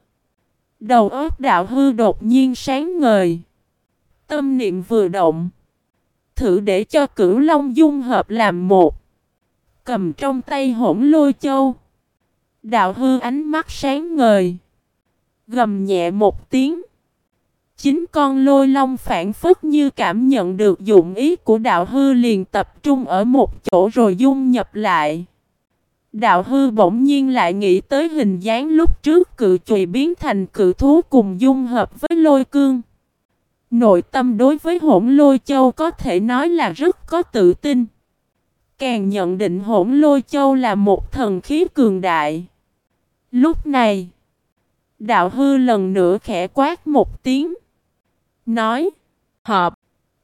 Đầu óc đạo hư đột nhiên sáng ngời. Tâm niệm vừa động. Thử để cho cửu long dung hợp làm một. Cầm trong tay hỗn lôi châu. Đạo hư ánh mắt sáng ngời. Gầm nhẹ một tiếng. Chính con lôi long phản phất như cảm nhận được dụng ý của đạo hư liền tập trung ở một chỗ rồi dung nhập lại. Đạo hư bỗng nhiên lại nghĩ tới hình dáng lúc trước cự chùy biến thành cự thú cùng dung hợp với lôi cương. Nội tâm đối với hỗn lôi châu có thể nói là rất có tự tin. Càng nhận định hỗn lôi châu là một thần khí cường đại. Lúc này, đạo hư lần nữa khẽ quát một tiếng. Nói, hợp.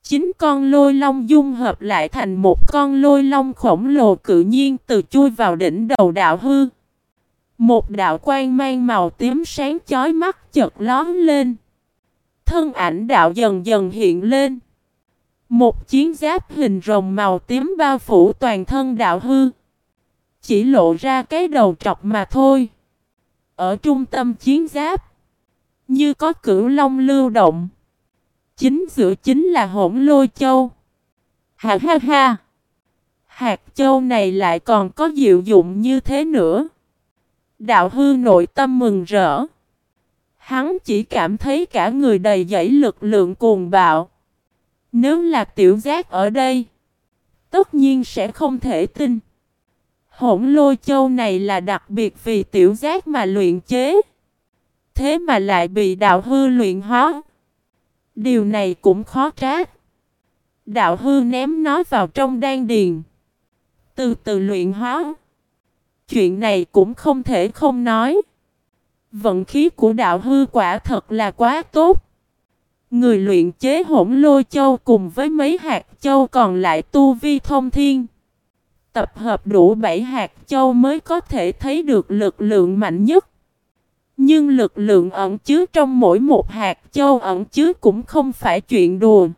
Chính con lôi long dung hợp lại thành một con lôi long khổng lồ cự nhiên từ chui vào đỉnh đầu đạo hư. Một đạo quang mang màu tím sáng chói mắt chợt lóm lên. Thân ảnh đạo dần dần hiện lên. Một chiến giáp hình rồng màu tím bao phủ toàn thân đạo hư. Chỉ lộ ra cái đầu trọc mà thôi. Ở trung tâm chiến giáp. Như có cửu long lưu động. Chính giữa chính là hỗn lôi châu. Ha ha ha. Hạt châu này lại còn có diệu dụng như thế nữa. Đạo hư nội tâm mừng rỡ. Hắn chỉ cảm thấy cả người đầy dẫy lực lượng cuồng bạo. Nếu là tiểu giác ở đây, tất nhiên sẽ không thể tin. Hỗn lôi châu này là đặc biệt vì tiểu giác mà luyện chế. Thế mà lại bị đạo hư luyện hóa. Điều này cũng khó trách. Đạo hư ném nó vào trong đan điền. Từ từ luyện hóa. Chuyện này cũng không thể không nói. Vận khí của đạo hư quả thật là quá tốt. Người luyện chế hỗn lôi châu cùng với mấy hạt châu còn lại tu vi thông thiên. Tập hợp đủ 7 hạt châu mới có thể thấy được lực lượng mạnh nhất. Nhưng lực lượng ẩn chứa trong mỗi một hạt châu ẩn chứa cũng không phải chuyện đùa.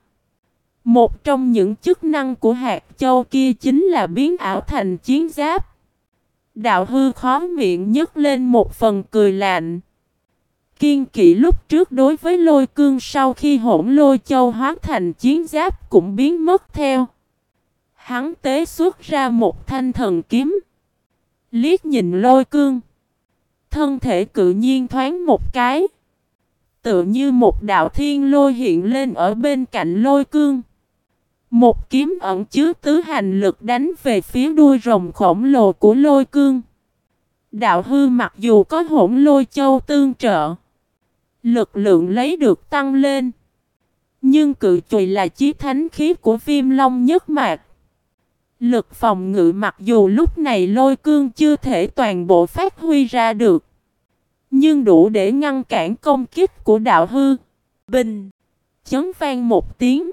Một trong những chức năng của hạt châu kia chính là biến ảo thành chiến giáp. Đạo hư khó miệng nhấc lên một phần cười lạnh. Kiên kỵ lúc trước đối với lôi cương sau khi hỗn lôi châu hóa thành chiến giáp cũng biến mất theo. Hắn tế xuất ra một thanh thần kiếm. Liếc nhìn lôi cương. Thân thể cự nhiên thoáng một cái. Tựa như một đạo thiên lôi hiện lên ở bên cạnh lôi cương. Một kiếm ẩn chứa tứ hành lực đánh về phía đuôi rồng khổng lồ của lôi cương. Đạo hư mặc dù có hỗn lôi châu tương trợ. Lực lượng lấy được tăng lên. Nhưng cự chùy là chí thánh khí của viêm long nhất mạc. Lực phòng ngự mặc dù lúc này lôi cương chưa thể toàn bộ phát huy ra được. Nhưng đủ để ngăn cản công kích của đạo hư. Bình. Chấn vang một tiếng.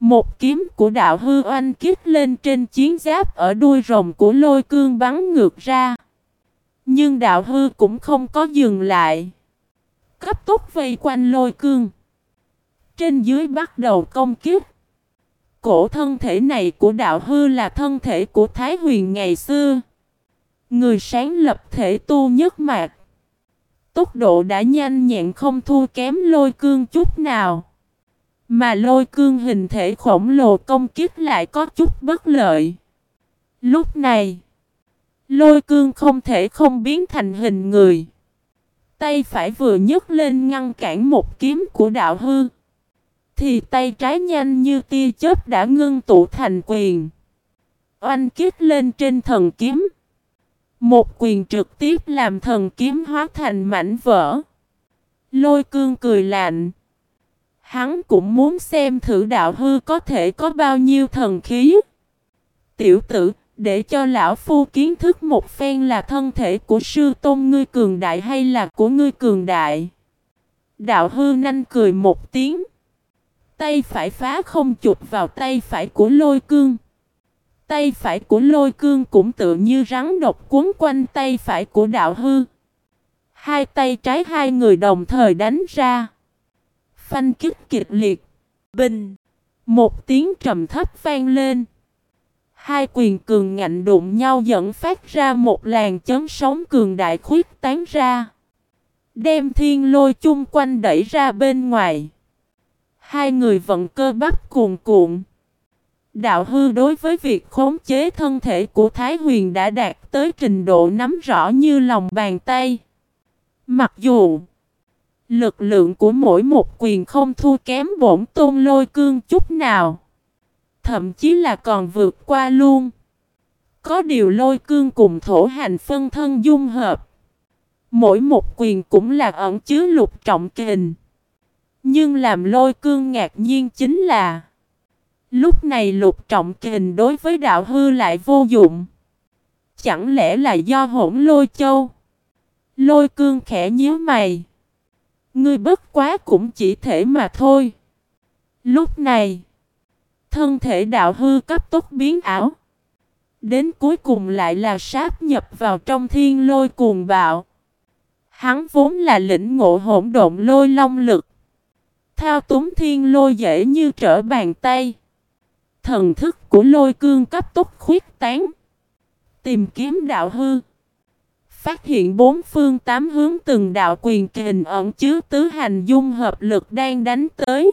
Một kiếm của đạo hư oanh kích lên trên chiến giáp ở đuôi rồng của lôi cương bắn ngược ra. Nhưng đạo hư cũng không có dừng lại. Cấp tốc vây quanh lôi cương. Trên dưới bắt đầu công kích. Cổ thân thể này của đạo hư là thân thể của Thái Huyền ngày xưa. Người sáng lập thể tu nhất mạc. Tốc độ đã nhanh nhẹn không thua kém lôi cương chút nào. Mà lôi cương hình thể khổng lồ công kích lại có chút bất lợi. Lúc này, lôi cương không thể không biến thành hình người. Tay phải vừa nhấc lên ngăn cản một kiếm của đạo hư. Thì tay trái nhanh như tia chớp đã ngưng tụ thành quyền. Oanh kích lên trên thần kiếm. Một quyền trực tiếp làm thần kiếm hóa thành mảnh vỡ. Lôi cương cười lạnh. Hắn cũng muốn xem thử đạo hư có thể có bao nhiêu thần khí. Tiểu tử, để cho lão phu kiến thức một phen là thân thể của sư tôn ngươi cường đại hay là của ngươi cường đại. Đạo hư nanh cười một tiếng. Tay phải phá không chụp vào tay phải của lôi cương. Tay phải của lôi cương cũng tự như rắn độc cuốn quanh tay phải của đạo hư. Hai tay trái hai người đồng thời đánh ra. Phanh kích kịch liệt. Bình. Một tiếng trầm thấp vang lên. Hai quyền cường ngạnh đụng nhau dẫn phát ra một làn chấn sóng cường đại khuyết tán ra. Đem thiên lôi chung quanh đẩy ra bên ngoài. Hai người vận cơ bắp cuồn cuộn. Đạo hư đối với việc khống chế thân thể của Thái Huyền đã đạt tới trình độ nắm rõ như lòng bàn tay. Mặc dù lực lượng của mỗi một quyền không thua kém bổn tôn lôi cương chút nào. Thậm chí là còn vượt qua luôn. Có điều lôi cương cùng thổ hành phân thân dung hợp. Mỗi một quyền cũng là ẩn chứa lục trọng kình. Nhưng làm lôi cương ngạc nhiên chính là Lúc này lục trọng kình đối với đạo hư lại vô dụng Chẳng lẽ là do hỗn lôi châu Lôi cương khẽ nhíu mày. Ngươi bất quá cũng chỉ thể mà thôi. Lúc này, thân thể đạo hư cấp tốc biến ảo. Đến cuối cùng lại là sáp nhập vào trong thiên lôi cuồng bạo. Hắn vốn là lĩnh ngộ hỗn độn lôi long lực. Thao túng thiên lôi dễ như trở bàn tay. Thần thức của lôi cương cấp tốc khuyết tán. Tìm kiếm đạo hư. Phát hiện bốn phương tám hướng từng đạo quyền kình ẩn chứa tứ hành dung hợp lực đang đánh tới.